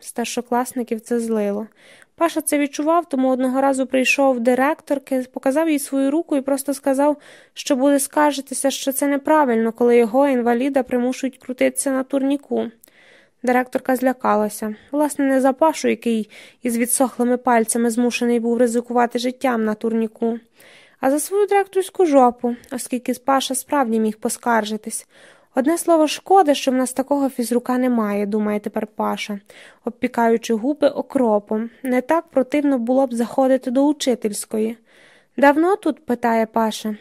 Старшокласників це злило. Паша це відчував, тому одного разу прийшов директорки, показав їй свою руку і просто сказав, що буде скаржитися, що це неправильно, коли його інваліда примушують крутитися на турніку. Директорка злякалася, власне, не за Пашу, який із відсохлими пальцями змушений був ризикувати життям на турніку, а за свою директорську жопу, оскільки Паша справді міг поскаржитись. Одне слово, шкода, що в нас такого фізрука немає, думає тепер Паша, обпікаючи губи окропом. Не так противно було б заходити до учительської. Давно тут? питає Паша.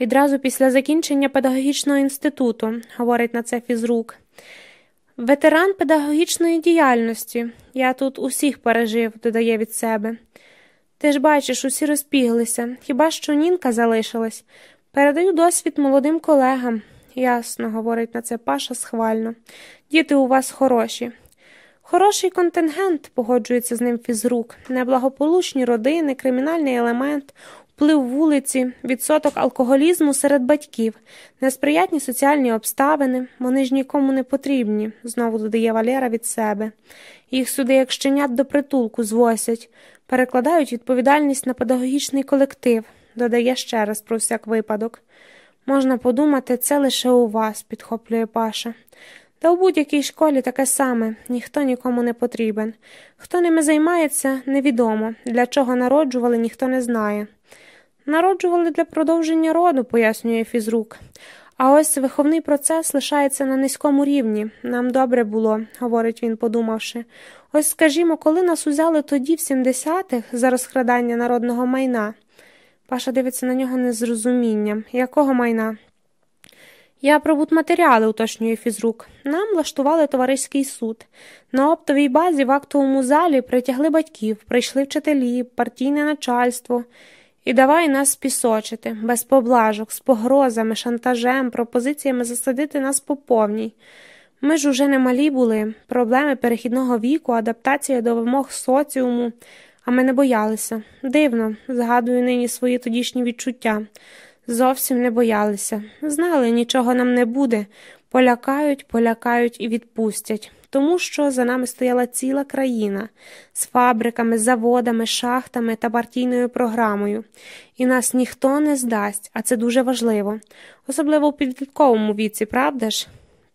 Відразу після закінчення педагогічного інституту, говорить на це фізрук. Ветеран педагогічної діяльності. Я тут усіх пережив, додає від себе. Ти ж бачиш, усі розпіглися, хіба що Нінка залишилась. Передаю досвід молодим колегам. Ясно, говорить на це Паша схвально. Діти у вас хороші. Хороший контингент, погоджується з ним фізрук, неблагополучні родини, кримінальний елемент, вплив вулиці, відсоток алкоголізму серед батьків, несприятні соціальні обставини, вони ж нікому не потрібні, знову додає Валера від себе. Їх сюди, як щенят до притулку, звосять, перекладають відповідальність на педагогічний колектив, додає ще раз про всяк випадок. Можна подумати, це лише у вас, підхоплює Паша. Та у будь-якій школі таке саме, ніхто нікому не потрібен. Хто ними займається, невідомо. Для чого народжували, ніхто не знає. Народжували для продовження роду, пояснює фізрук. А ось виховний процес лишається на низькому рівні. Нам добре було, говорить він, подумавши. Ось скажімо, коли нас узяли тоді, в 70-х, за розкрадання народного майна. Паша дивиться на нього незрозумінням. Якого майна? Я про будматеріали, уточнює фізрук. Нам влаштували товариський суд. На оптовій базі в актовому залі притягли батьків, прийшли вчителі, партійне начальство. І давай нас пісочити, без поблажок, з погрозами, шантажем, пропозиціями засадити нас по повній. Ми ж уже не малі були, проблеми перехідного віку, адаптація до вимог соціуму, а ми не боялися. Дивно, згадую нині свої тодішні відчуття. Зовсім не боялися. Знали, нічого нам не буде. Полякають, полякають і відпустять, тому що за нами стояла ціла країна з фабриками, заводами, шахтами та партійною програмою, і нас ніхто не здасть, а це дуже важливо, особливо у підлітковому віці, правда ж?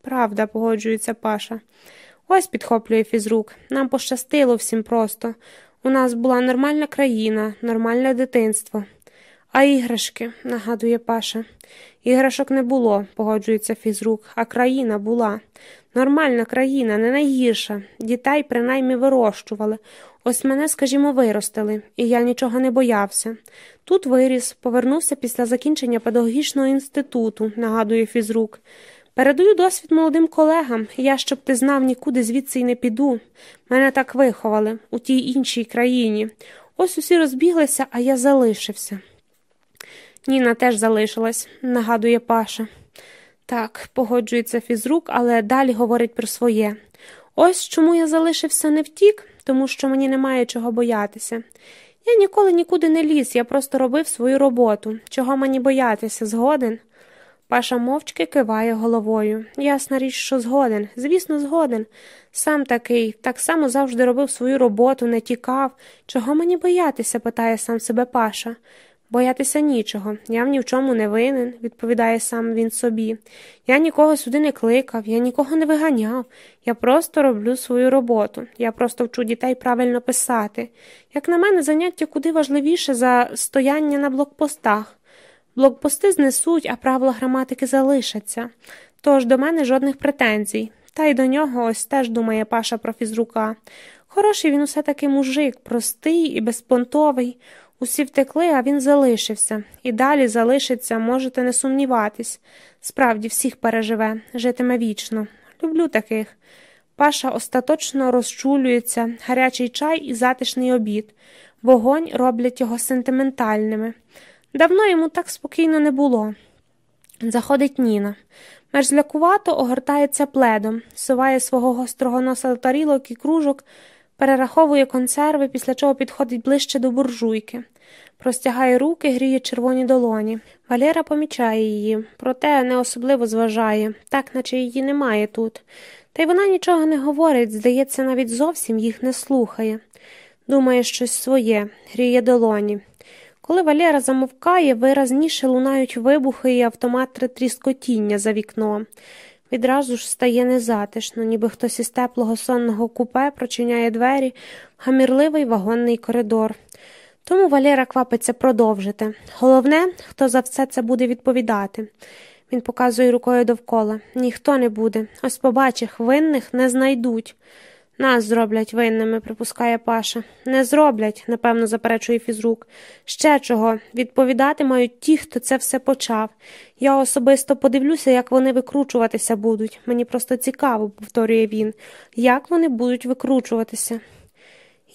Правда, погоджується Паша. Ось підхоплює фізрук. Нам пощастило всім просто. У нас була нормальна країна, нормальне дитинство. А іграшки, нагадує Паша. Іграшок не було, погоджується фізрук, а країна була. Нормальна країна, не найгірша. Дітей принаймні вирощували. Ось мене, скажімо, виростили, і я нічого не боявся. Тут виріс, повернувся після закінчення педагогічного інституту, нагадує фізрук. Передаю досвід молодим колегам, я, щоб ти знав, нікуди звідси й не піду. Мене так виховали у тій іншій країні. Ось усі розбіглися, а я залишився. Ніна теж залишилась, нагадує Паша. Так, погоджується фізрук, але далі говорить про своє. Ось чому я залишився не втік, тому що мені немає чого боятися. Я ніколи нікуди не ліз, я просто робив свою роботу. Чого мені боятися, згоден? Паша мовчки киває головою. Ясна річ, що згоден, звісно, згоден. Сам такий, так само завжди робив свою роботу, не тікав. Чого мені боятися? питає сам себе Паша. Боятися нічого, я ні в чому не винен, відповідає сам він собі. Я нікого сюди не кликав, я нікого не виганяв. Я просто роблю свою роботу. Я просто вчу дітей правильно писати. Як на мене, заняття куди важливіше за стояння на блокпостах. Блокпости знесуть, а правила граматики залишаться. Тож до мене жодних претензій. Та й до нього ось теж думає Паша про фізрука. Хороший він усе таки мужик, простий і безпонтовий. Усі втекли, а він залишився, і далі залишиться, можете не сумніватись. Справді, всіх переживе, житиме вічно. Люблю таких. Паша остаточно розчулюється, гарячий чай і затишний обід. Вогонь роблять його сентиментальними. Давно йому так спокійно не було. Заходить Ніна. Мерзлякувато огортається пледом, суває свого гострого носа до тарілок і кружок, перераховує консерви, після чого підходить ближче до буржуйки. простягає руки, гріє червоні долоні. Валера помічає її, проте не особливо зважає, так наче її немає тут. Та й вона нічого не говорить, здається, навіть зовсім їх не слухає. Думає щось своє, гріє долоні. Коли Валера замовкає, виразніше лунають вибухи і автомат тріскотіння за вікном. Відразу ж стає незатишно, ніби хтось із теплого сонного купе прочиняє двері гамірливий вагонний коридор. Тому Валера квапиться продовжити. Головне, хто за все це буде відповідати. Він показує рукою довкола. Ніхто не буде. Ось побачих, винних не знайдуть. Нас зроблять винними, припускає Паша. Не зроблять, напевно, заперечує фізрук. Ще чого. Відповідати мають ті, хто це все почав. Я особисто подивлюся, як вони викручуватися будуть. Мені просто цікаво, повторює він, як вони будуть викручуватися.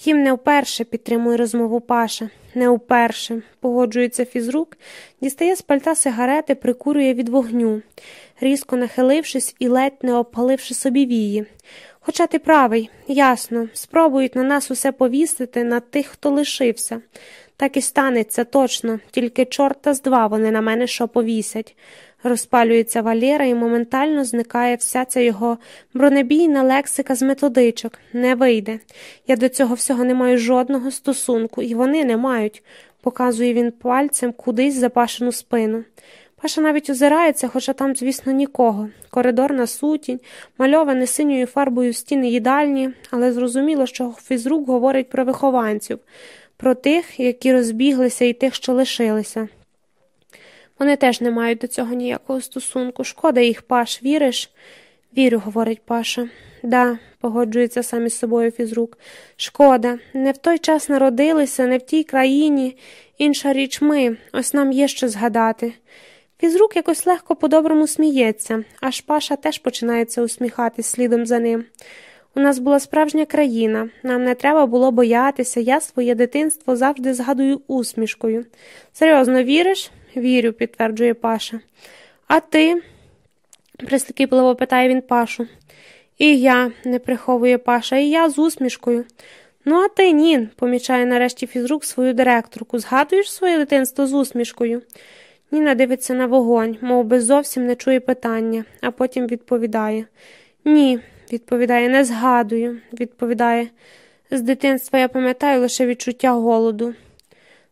Їм не вперше підтримує розмову Паша. Не вперше, погоджується фізрук, дістає з пальта сигарети, прикурює від вогню, різко нахилившись і ледь не обпаливши собі вії. Хоча ти правий, ясно, спробують на нас усе повісити на тих, хто лишився. Так і станеться точно, тільки чорта з два вони на мене що повісять. Розпалюється Валєра і моментально зникає вся ця його бронебійна лексика з методичок. Не вийде. Я до цього всього не маю жодного стосунку, і вони не мають, показує він пальцем кудись запашену спину. Паша навіть озирається, хоча там, звісно, нікого. Коридорна сутінь, мальоване синьою фарбою стіни їдальні, але зрозуміло, що фізрук говорить про вихованців, про тих, які розбіглися, і тих, що лишилися. Вони теж не мають до цього ніякого стосунку. Шкода їх, Паш, віриш? Вірю, говорить Паша. Да, погоджується сам із собою фізрук. Шкода, не в той час народилися, не в тій країні. Інша річ ми, ось нам є що згадати. Фізрук якось легко по-доброму сміється, аж Паша теж починається усміхатись слідом за ним. У нас була справжня країна, нам не треба було боятися, я своє дитинство завжди згадую усмішкою. Серйозно віриш? Вірю, підтверджує Паша. А ти? прискіпливо питає він Пашу. І я, не приховує Паша, і я з усмішкою. Ну, а ти ні, помічає нарешті фізрук свою директорку. Згадуєш своє дитинство з усмішкою? Ніна дивиться на вогонь, мов би зовсім не чує питання, а потім відповідає. Ні, відповідає, не згадую, відповідає. З дитинства я пам'ятаю лише відчуття голоду.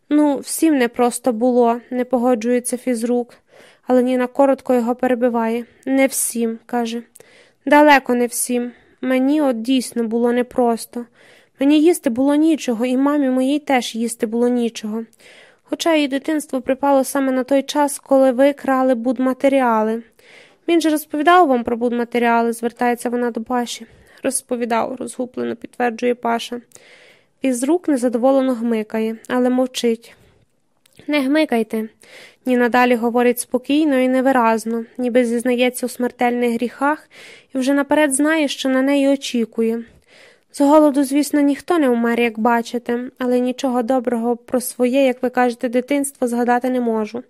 Ну, всім не просто було, не погоджується фізрук, але Ніна коротко його перебиває. Не всім, каже. Далеко не всім. Мені от дійсно було непросто. Мені їсти було нічого, і мамі моїй теж їсти було нічого. Хоча її дитинство припало саме на той час, коли ви крали будматеріали. Він же розповідав вам про будматеріали, звертається вона до Паші. Розповідав, розгублено підтверджує Паша. Із рук незадоволено гмикає, але мовчить. Не гмикайте. Ні надалі говорить спокійно і невиразно, ніби зізнається у смертельних гріхах і вже наперед знає, що на неї очікує. З голоду, звісно, ніхто не умер, як бачите, але нічого доброго про своє, як ви кажете, дитинство згадати не можу.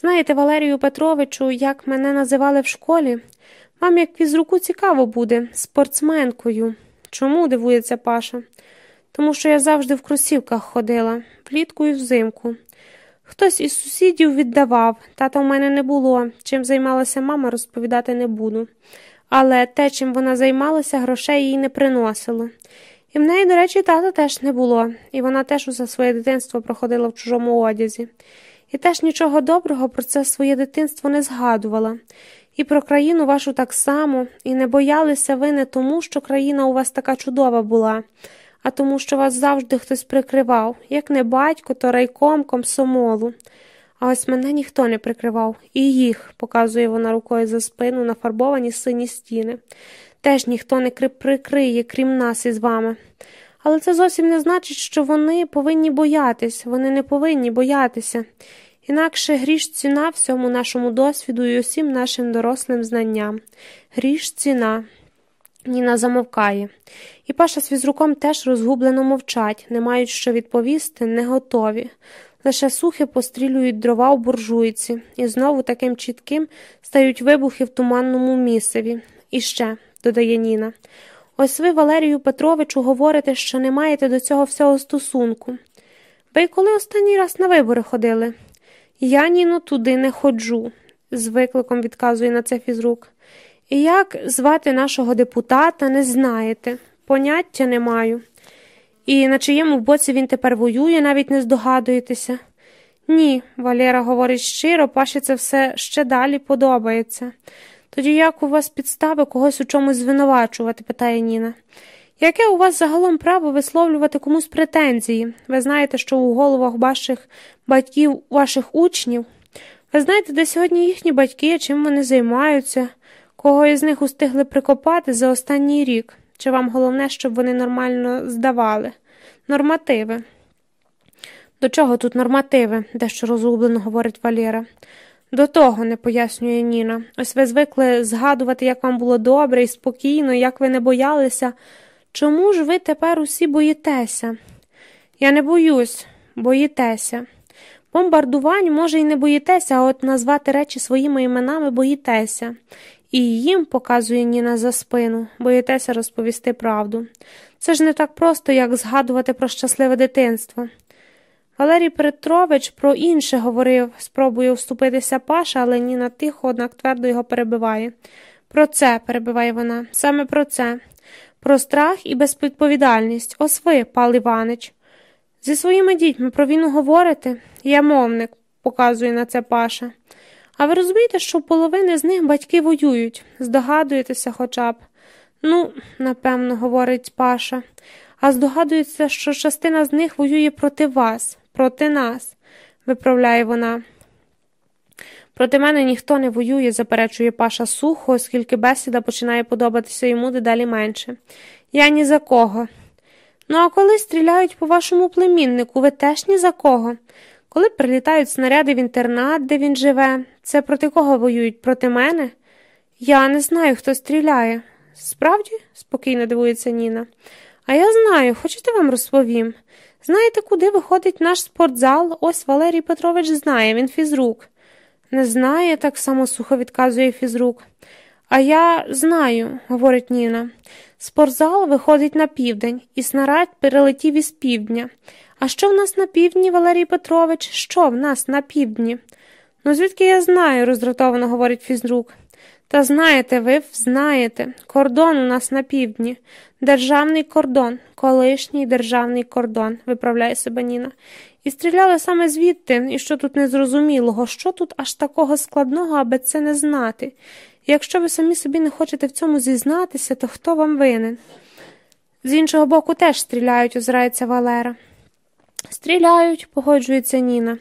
Знаєте, Валерію Петровичу, як мене називали в школі? Вам, як фізруку, цікаво буде, спортсменкою. Чому дивується Паша? Тому що я завжди в кросівках ходила, влітку і взимку. Хтось із сусідів віддавав, тата в мене не було. Чим займалася мама, розповідати не буду. Але те, чим вона займалася, грошей їй не приносило. І в неї, до речі, тата теж не було, і вона теж усе своє дитинство проходила в чужому одязі. І теж нічого доброго про це своє дитинство не згадувала. І про країну вашу так само, і не боялися ви не тому, що країна у вас така чудова була, а тому, що вас завжди хтось прикривав, як не батько, то райком комсомолу. А ось мене ніхто не прикривав, і їх, показує вона рукою за спину нафарбовані сині стіни. Теж ніхто не прикриє, крім нас із вами. Але це зовсім не значить, що вони повинні боятись, вони не повинні боятися. Інакше гріш ціна всьому нашому досвіду і усім нашим дорослим знанням. Гріш ціна. Ніна замовкає. І Паша з фізруком теж розгублено мовчать, не мають що відповісти, не готові. Лише сухи пострілюють дрова у буржуйці, і знову таким чітким стають вибухи в туманному місцеві. І ще, додає Ніна. Ось ви, Валерію Петровичу, говорите, що не маєте до цього всього стосунку. Ви коли останній раз на вибори ходили? Я ніно туди не ходжу, з викликом відказує на це фізрук. І як звати нашого депутата, не знаєте, поняття не маю. І на чиєму боці він тепер воює, навіть не здогадуєтеся. Ні, Валера говорить щиро, паші це все ще далі подобається. Тоді як у вас підстави когось у чомусь звинувачувати? питає Ніна. Яке у вас загалом право висловлювати комусь претензії? Ви знаєте, що у головах ваших батьків, ваших учнів? Ви знаєте, де сьогодні їхні батьки, чим вони займаються, кого із них устигли прикопати за останній рік? Чи вам головне, щоб вони нормально здавали? Нормативи. До чого тут нормативи? дещо розгублено говорить Валера. До того, не пояснює Ніна. Ось ви звикли згадувати, як вам було добре і спокійно, як ви не боялися. Чому ж ви тепер усі боїтеся? Я не боюсь, боїтеся. Бомбардувань, може, і не боїтеся, а от назвати речі своїми іменами боїтеся. І їм, показує Ніна за спину, боїтеся розповісти правду. Це ж не так просто, як згадувати про щасливе дитинство. Валерій Петрович про інше говорив, спробує вступитися Паша, але Ніна тихо, однак твердо його перебиває. Про це, перебиває вона, саме про це, про страх і безвідповідальність. Ось ви, Пал Іванич. Зі своїми дітьми про війну говорите? Я мовник, показує на це Паша. А ви розумієте, що половини з них батьки воюють, здогадуєтеся хоча б. Ну, напевно, говорить Паша, а здогадується, що частина з них воює проти вас, проти нас, виправляє вона. Проти мене ніхто не воює, заперечує Паша сухо, оскільки бесіда починає подобатися йому дедалі менше. Я ні за кого. Ну, а коли стріляють по вашому племіннику, ви теж ні за кого? Коли прилітають снаряди в інтернат, де він живе, це проти кого воюють? Проти мене? Я не знаю, хто стріляє. Справді? спокійно дивується Ніна. А я знаю, хочете вам розповім. Знаєте, куди виходить наш спортзал? Ось Валерій Петрович знає, він фізрук. Не знає, так само сухо відказує фізрук. А я знаю, говорить Ніна. Спортзал виходить на південь, і снаряд перелетів із півдня. А що в нас на півдні, Валерій Петрович? Що в нас на півдні? Ну, звідки я знаю, роздратовано говорить фізрук. Та знаєте, ви знаєте, кордон у нас на півдні, державний кордон, колишній державний кордон, виправляє себе Ніна. І стріляли саме звідти, і що тут незрозумілого, що тут аж такого складного, аби це не знати. Якщо ви самі собі не хочете в цьому зізнатися, то хто вам винен? З іншого боку, теж стріляють, озирається Валера. Стріляють, погоджується Ніна.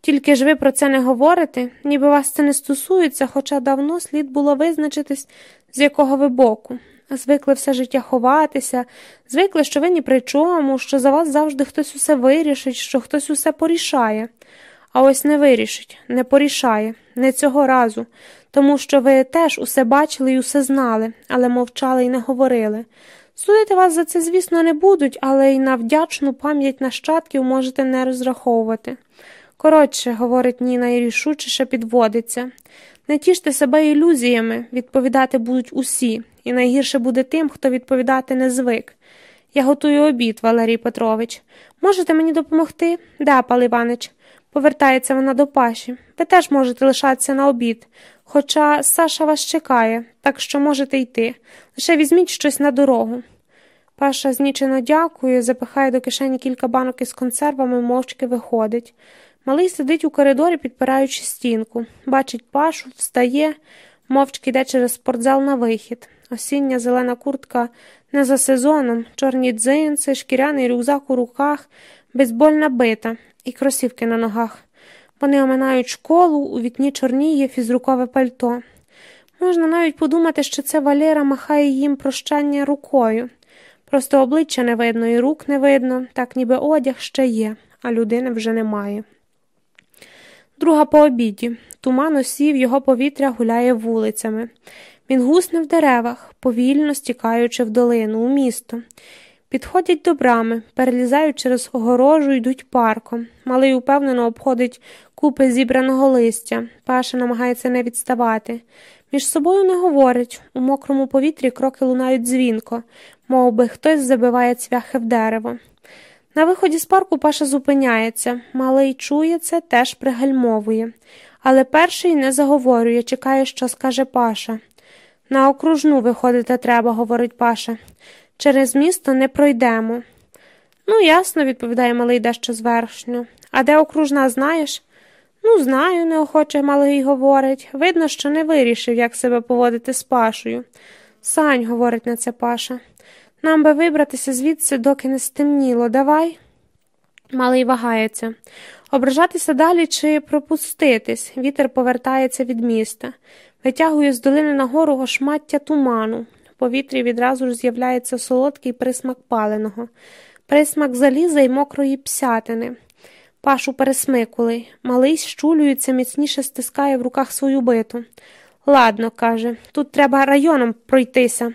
Тільки ж ви про це не говорите, ніби вас це не стосується, хоча давно слід було визначитись, з якого ви боку. Звикли все життя ховатися, звикли, що ви ні при чому, що за вас завжди хтось усе вирішить, що хтось усе порішає. А ось не вирішить, не порішає, не цього разу, тому що ви теж усе бачили і усе знали, але мовчали і не говорили. Судити вас за це, звісно, не будуть, але й на вдячну пам'ять нащадків можете не розраховувати. Коротше, говорить Ніна і рішучіше підводиться. Не тіште себе ілюзіями, відповідати будуть усі, і найгірше буде тим, хто відповідати не звик. Я готую обід, Валерій Петрович. Можете мені допомогти? Да, Пал Іванич. Повертається вона до паші. Ви теж можете лишатися на обід. Хоча Саша вас чекає, так що можете йти. Лише візьміть щось на дорогу. Паша знічено дякує, запихає до кишені кілька банок із консервами, мовчки виходить. Малий сидить у коридорі, підпираючи стінку. Бачить пашу, встає, мовчки йде через спортзал на вихід. Осіння зелена куртка не за сезоном, чорні дзинці, шкіряний рюкзак у руках, безбольна бита і кросівки на ногах. Вони оминають школу, у вікні чорніє фізрукове пальто. Можна навіть подумати, що це Валера махає їм прощання рукою. Просто обличчя не видно і рук не видно, так ніби одяг ще є, а людини вже немає. Друга по обіді. Туман осів, його повітря гуляє вулицями. Він гусне в деревах, повільно стікаючи в долину, у місто. Підходять до брами, перелізають через огорожу, йдуть парком. Малий упевнено обходить купи зібраного листя. Паша намагається не відставати. Між собою не говорять. У мокрому повітрі кроки лунають дзвінко, мов би хтось забиває цвяхи в дерево. На виході з парку Паша зупиняється. Малий чує це, теж пригальмовує. Але перший не заговорює, чекає, що скаже Паша. На окружну виходити треба, говорить Паша. Через місто не пройдемо. Ну, ясно, відповідає малий дещо звершньо. А де окружна, знаєш? Ну, знаю, неохоче малий говорить. Видно, що не вирішив, як себе поводити з Пашою. Сань, говорить на це Паша. Нам би вибратися звідси, доки не стемніло. Давай. Малий вагається. Ображатися далі чи пропуститись. Вітер повертається від міста. Витягує з долини нагору гошмаття туману. В повітрі відразу ж з'являється солодкий присмак паленого, присмак заліза й мокрої псятини. Пашу пересмикули. Малий щулюється, міцніше стискає в руках свою биту. Ладно, каже, тут треба районом пройтися.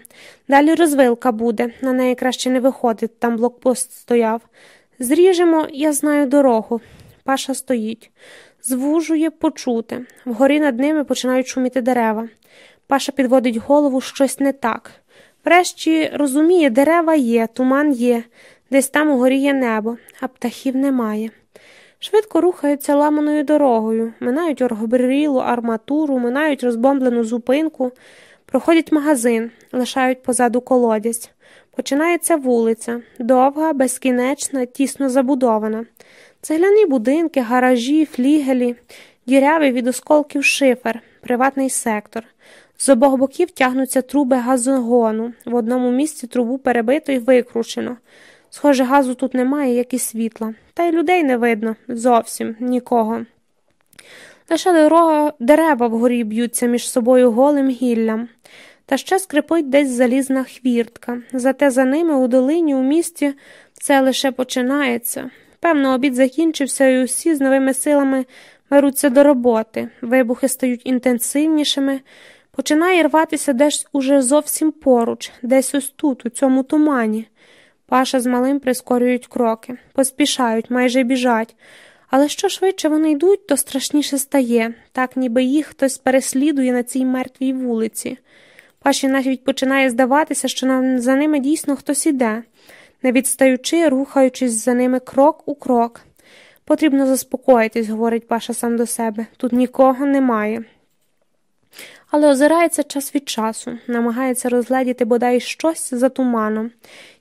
Далі розвилка буде, на неї краще не виходить, там блокпост стояв. Зріжемо, я знаю дорогу. Паша стоїть, звужує почути. Вгорі над ними починають шуміти дерева. Паша підводить голову щось не так. Врешті розуміє, дерева є, туман є, десь там угорі є небо, а птахів немає. Швидко рухаються ламаною дорогою, минають оргобрілу арматуру, минають розбомблену зупинку, проходять магазин, лишають позаду колодязь. Починається вулиця, довга, безкінечна, тісно забудована. Цегляні будинки, гаражі, флігелі, дірявий від осколків шифер, приватний сектор. З обох боків тягнуться труби газогону. В одному місці трубу перебито і викручено. Схоже, газу тут немає, як і світла, та й людей не видно зовсім нікого. Лише дерева вгорі б'ються між собою голим гіллям, та ще скрипить десь залізна хвіртка. Зате за ними у долині, у місті, це лише починається. Певно, обід закінчився, і усі з новими силами беруться до роботи, вибухи стають інтенсивнішими, починає рватися десь уже зовсім поруч, десь ось тут, у цьому тумані. Паша з малим прискорюють кроки, поспішають, майже біжать. Але що швидше вони йдуть, то страшніше стає, так ніби їх хтось переслідує на цій мертвій вулиці. Паші навіть починає здаватися, що за ними дійсно хтось іде, не відстаючи, рухаючись за ними крок у крок. Потрібно заспокоїтись, говорить Паша сам до себе. Тут нікого немає. Але озирається час від часу, намагається розгледіти бодай щось за туманом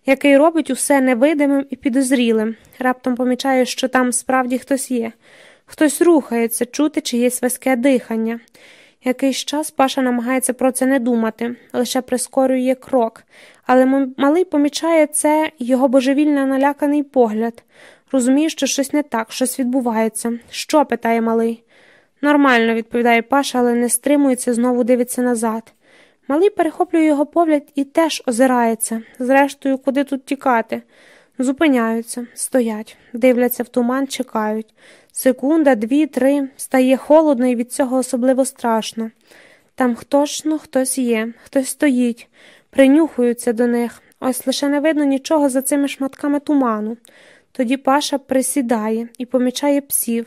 який робить усе невидимим і підозрілим. Раптом помічає, що там справді хтось є, хтось рухається, чути чиєсь веське дихання. Якийсь час Паша намагається про це не думати, лише прискорює крок, але малий помічає це його божевільно наляканий погляд. Розуміє, що щось не так, щось відбувається. Що? питає малий. Нормально, відповідає Паша, але не стримується, знову дивиться назад. Малий перехоплює його погляд і теж озирається. Зрештою, куди тут тікати? Зупиняються, стоять, дивляться в туман, чекають. Секунда, дві, три, стає холодно і від цього особливо страшно. Там точно хтось є, хтось стоїть, принюхуються до них. Ось лише не видно нічого за цими шматками туману. Тоді Паша присідає і помічає псів.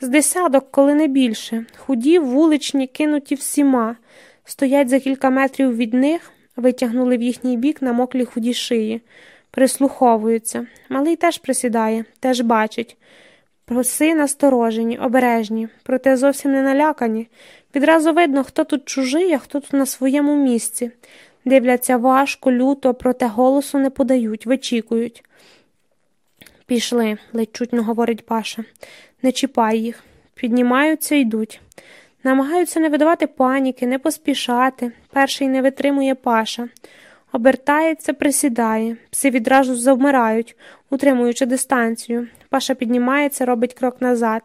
З десяток, коли не більше, худі, вуличні, кинуті всіма стоять за кілька метрів від них, витягнули в їхній бік на моклі худі шиї, прислуховуються. Малий теж присідає, теж бачить. Проси насторожені, обережні, проте зовсім не налякані. Відразу видно, хто тут чужий, а хто тут на своєму місці. Дивляться важко, люто, проте голосу не подають, вичікують. Пішли, ледь чутно говорить Паша. Не чіпай їх. Піднімаються йдуть. Намагаються не видавати паніки, не поспішати. Перший не витримує паша. Обертається, присідає, пси відразу завмирають, утримуючи дистанцію. Паша піднімається, робить крок назад.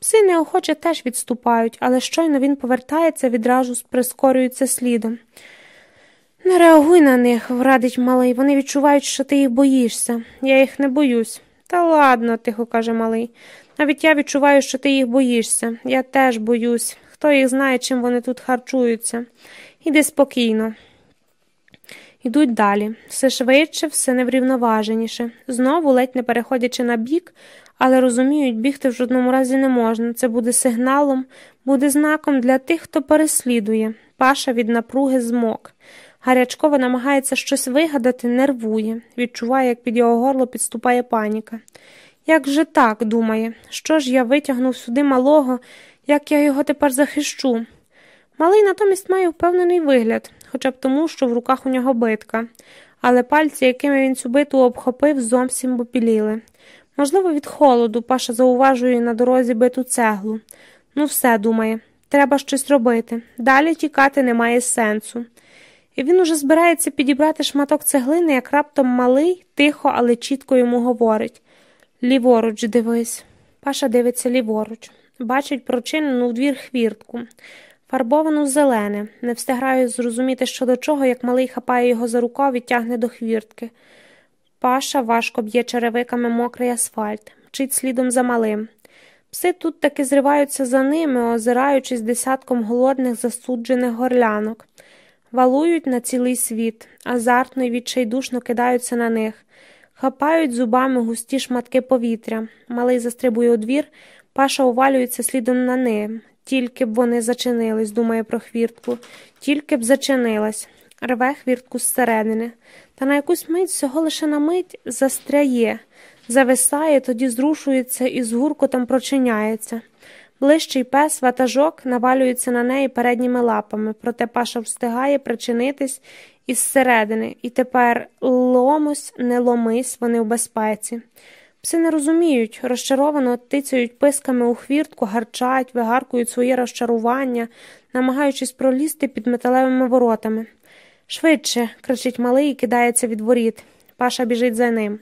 Пси неохоче теж відступають, але щойно він повертається, відразу прискорюється слідом. Не реагуй на них, радить малий. Вони відчувають, що ти їх боїшся. Я їх не боюсь. Та ладно, тихо каже малий. Навіть я відчуваю, що ти їх боїшся. Я теж боюсь. Хто їх знає, чим вони тут харчуються. Іди спокійно. Йдуть далі, все швидше, все неврівноваженіше. Знову, ледь не переходячи на бік, але розуміють, бігти в жодному разі не можна. Це буде сигналом, буде знаком для тих, хто переслідує. Паша від напруги змок. Гарячково намагається щось вигадати, нервує, відчуває, як під його горло підступає паніка. Як же так, думає, що ж я витягнув сюди малого, як я його тепер захищу? Малий натомість має впевнений вигляд, хоча б тому, що в руках у нього битка, але пальці, якими він цю биту обхопив, зовсім попіліли. Можливо, від холоду Паша зауважує на дорозі биту цеглу. Ну, все думає, треба щось робити. Далі тікати немає сенсу. І він уже збирається підібрати шматок цеглини, як раптом малий, тихо, але чітко йому говорить Ліворуч, дивись. Паша дивиться ліворуч, бачить прочинену в двір хвіртку, фарбовану зелене, не встигає зрозуміти, що до чого, як малий хапає його за рукав і тягне до хвіртки. Паша важко б'є черевиками мокрий асфальт, мчить слідом за малим. Пси тут таки зриваються за ними, озираючись десятком голодних засуджених горлянок, валують на цілий світ, азартно й відчайдушно кидаються на них, хапають зубами густі шматки повітря. Малий застрибує у двір, паша увалюється слідом на ним. Тільки б вони зачинились, думає про хвіртку, тільки б зачинилась, рве хвіртку зсередини, та на якусь мить всього лише на мить застряє зависає, тоді зрушується і з гуркотом прочиняється. Ближчий пес, ватажок, навалюється на неї передніми лапами, проте паша встигає причинитись із середини, і тепер ломусь, не ломись, вони в безпеці. Пси не розуміють, розчаровано тицяють писками у хвіртку, гарчать, вигаркують своє розчарування, намагаючись пролізти під металевими воротами. Швидше, кричить малий і кидається від воріт. Паша біжить за ним.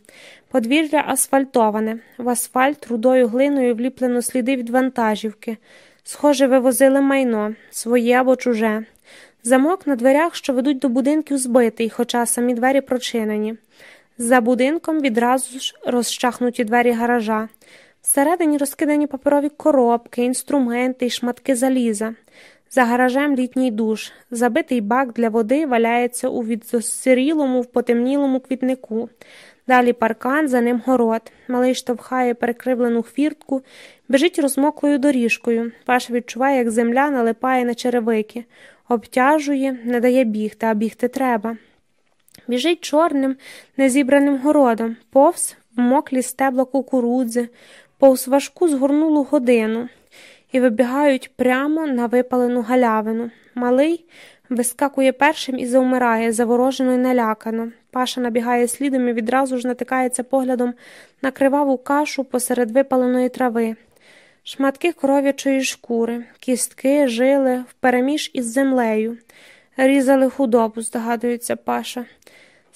Подвір'я асфальтоване, в асфальт рудою глиною вліплено сліди від вантажівки. Схоже, вивозили майно, своє або чуже. Замок на дверях, що ведуть до будинків, збитий, хоча самі двері прочинені. За будинком відразу ж розчахнуті двері гаража. Всередині розкидані паперові коробки, інструменти й шматки заліза. За гаражем літній душ, забитий бак для води валяється у відзосирілому, в потемнілому квітнику. Далі паркан, за ним город. Малий штовхає перекривлену хвіртку, біжить розмоклою доріжкою. Паша відчуває, як земля налипає на черевики, обтяжує, не дає бігти, а бігти треба. Біжить чорним, незібраним городом, повз в моклі стебла кукурудзи, повз важку згорнулу годину і вибігають прямо на випалену галявину. Малий вискакує першим і завмирає, заворожено й налякано. Паша набігає слідом і відразу ж натикається поглядом на криваву кашу посеред випаленої трави. Шматки коров'ячої шкури, кістки, жили впереміж із землею. Різали худобу, здогадується Паша.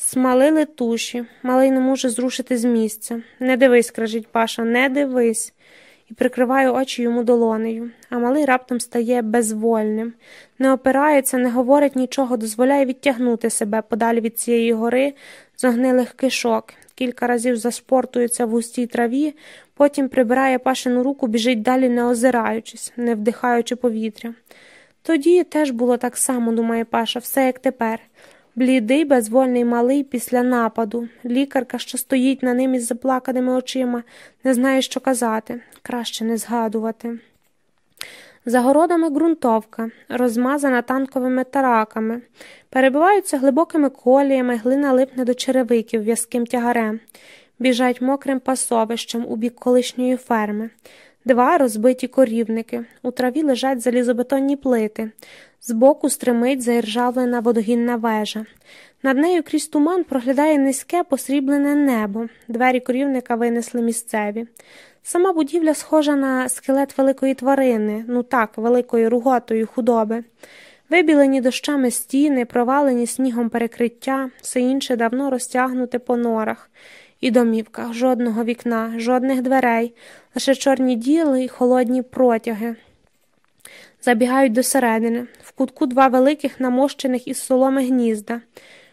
Смалили туші, малий не може зрушити з місця. Не дивись, кричить Паша, не дивись і прикриває очі йому долонею, а малий раптом стає безвольним, не опирається, не говорить нічого, дозволяє відтягнути себе подалі від цієї гори зогнилих кишок, кілька разів заспортується в густій траві, потім прибирає пашину руку, біжить далі, не озираючись, не вдихаючи повітря. Тоді теж було так само, думає Паша, все як тепер. Блідий, безвольний малий після нападу. Лікарка, що стоїть на ним із заплаканими очима, не знає, що казати, краще не згадувати. За городами ґрунтовка, розмазана танковими тараками, перебиваються глибокими коліями, глина липне до черевиків в'язким тягарем, біжать мокрим пасовищем у бік колишньої ферми. Два розбиті корівники. У траві лежать залізобетонні плити. Збоку стримить заіржавлена водогінна вежа. Над нею крізь туман проглядає низьке посріблене небо. Двері корівника винесли місцеві. Сама будівля схожа на скелет великої тварини, ну так, великої руготої худоби. Вибілені дощами стіни, провалені снігом перекриття, все інше давно розтягнуте по норах і домівках, жодного вікна, жодних дверей, лише чорні діли й холодні протяги. Забігають до середини, в кутку два великих намощених із соломи гнізда.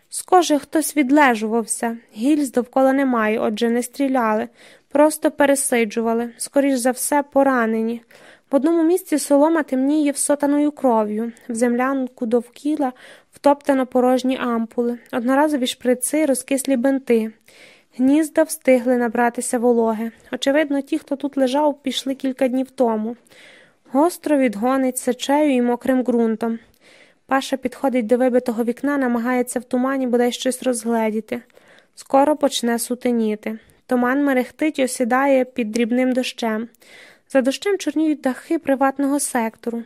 Схоже, хтось відлежувався, гільз довкола немає, отже, не стріляли, просто пересиджували, скоріш за все, поранені. В одному місці солома темніє всотаною кров'ю, в землянку довкіла втоптано порожні ампули, одноразові шприци, розкислі бенти. Гнізда встигли набратися вологи. Очевидно, ті, хто тут лежав, пішли кілька днів тому. Гостро відгонить сечею і мокрим ґрунтом. Паша підходить до вибитого вікна, намагається в тумані бодай щось розгледіти. Скоро почне сутеніти. Туман мерехтить і осідає під дрібним дощем. За дощем чорніють дахи приватного сектору,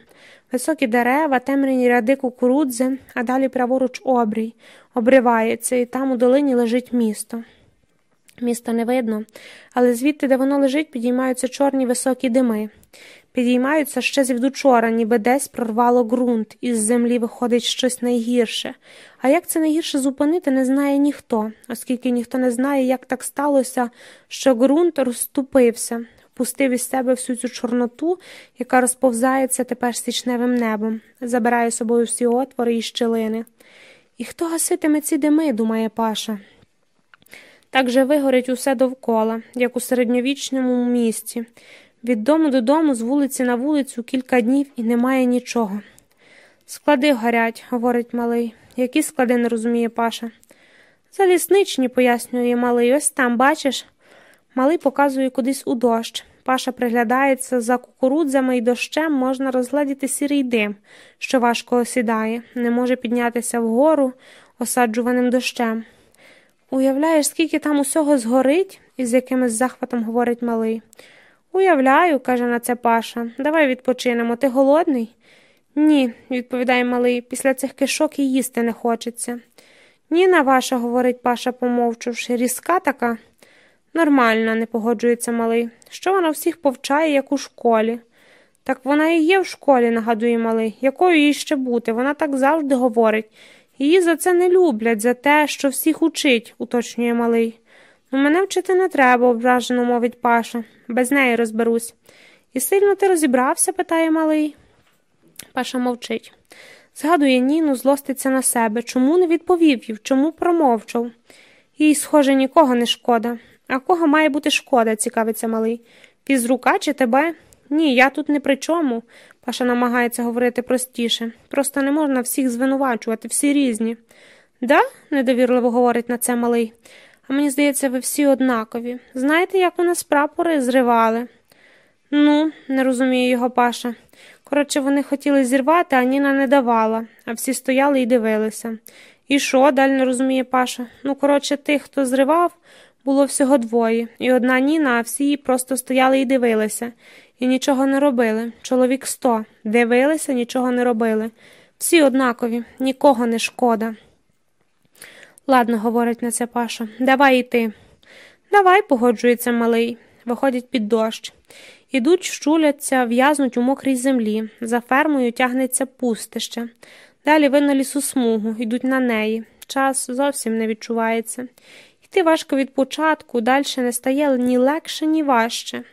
високі дерева, темряні ряди кукурудзи, а далі праворуч обрій, обривається, і там у долині лежить місто. Міста не видно, але звідти, де воно лежить, підіймаються чорні високі дими. Підіймаються ще звідучора, ніби десь прорвало ґрунт, із землі виходить щось найгірше. А як це найгірше зупинити, не знає ніхто, оскільки ніхто не знає, як так сталося, що ґрунт розступився, впустив із себе всю цю чорноту, яка розповзається тепер січневим небом, забирає собою всі отвори і щелини. І хто гаситиме ці дими, думає Паша. Так же вигорить усе довкола, як у середньовічному місті. Від дому додому, з вулиці на вулицю кілька днів і немає нічого. Склади горять, говорить малий. Які склади не розуміє Паша. Залісничні, пояснює малий, ось там, бачиш. Малий показує кудись у дощ. Паша приглядається за кукурудзями і дощем можна розгледіти сірий дим, що важко осідає, не може піднятися вгору осаджуваним дощем. Уявляєш, скільки там усього згорить, із якимось захватом говорить малий. Уявляю, каже на це Паша. Давай відпочинемо. Ти голодний? Ні, відповідає малий, після цих кишок і їсти не хочеться. Ніна ваша, говорить Паша, помовчавши, різка така. Нормальна, не погоджується малий. Що вона всіх повчає, як у школі? Так вона і є в школі, нагадує малий. Якою їй ще бути? Вона так завжди говорить. Її за це не люблять, за те, що всіх учить, уточнює малий. Мене вчити не треба, ображено мовить Паша. Без неї розберусь. І сильно ти розібрався? питає малий. Паша мовчить. Згадує Ніну, злоститься на себе. Чому не відповів їй, чому промовчав? Їй, схоже, нікого не шкода. А кого має бути шкода, цікавиться малий. Фізрука чи тебе? Ні, я тут не при чому. Паша намагається говорити простіше. Просто не можна всіх звинувачувати, всі різні. Да? недовірливо говорить на це малий. Мені здається, ви всі однакові. Знаєте, як у нас прапори зривали? Ну, не розуміє його Паша. Коротше, вони хотіли зірвати, а Ніна не давала, а всі стояли і дивилися. І що, далі не розуміє Паша? Ну, коротше, тих, хто зривав, було всього двоє, і одна Ніна, а всі просто стояли і дивилися, і нічого не робили. Чоловік сто. Дивилися, нічого не робили. Всі однакові, нікого не шкода. Ладно, говорить на це Паша, давай іти. Давай, погоджується малий. Виходять під дощ. Ідуть, щуляться, в'язнуть у мокрій землі. За фермою тягнеться пустище. Далі видно лісу смугу, йдуть на неї. Час зовсім не відчувається. Йти важко від початку, далі не стає ні легше, ні важче.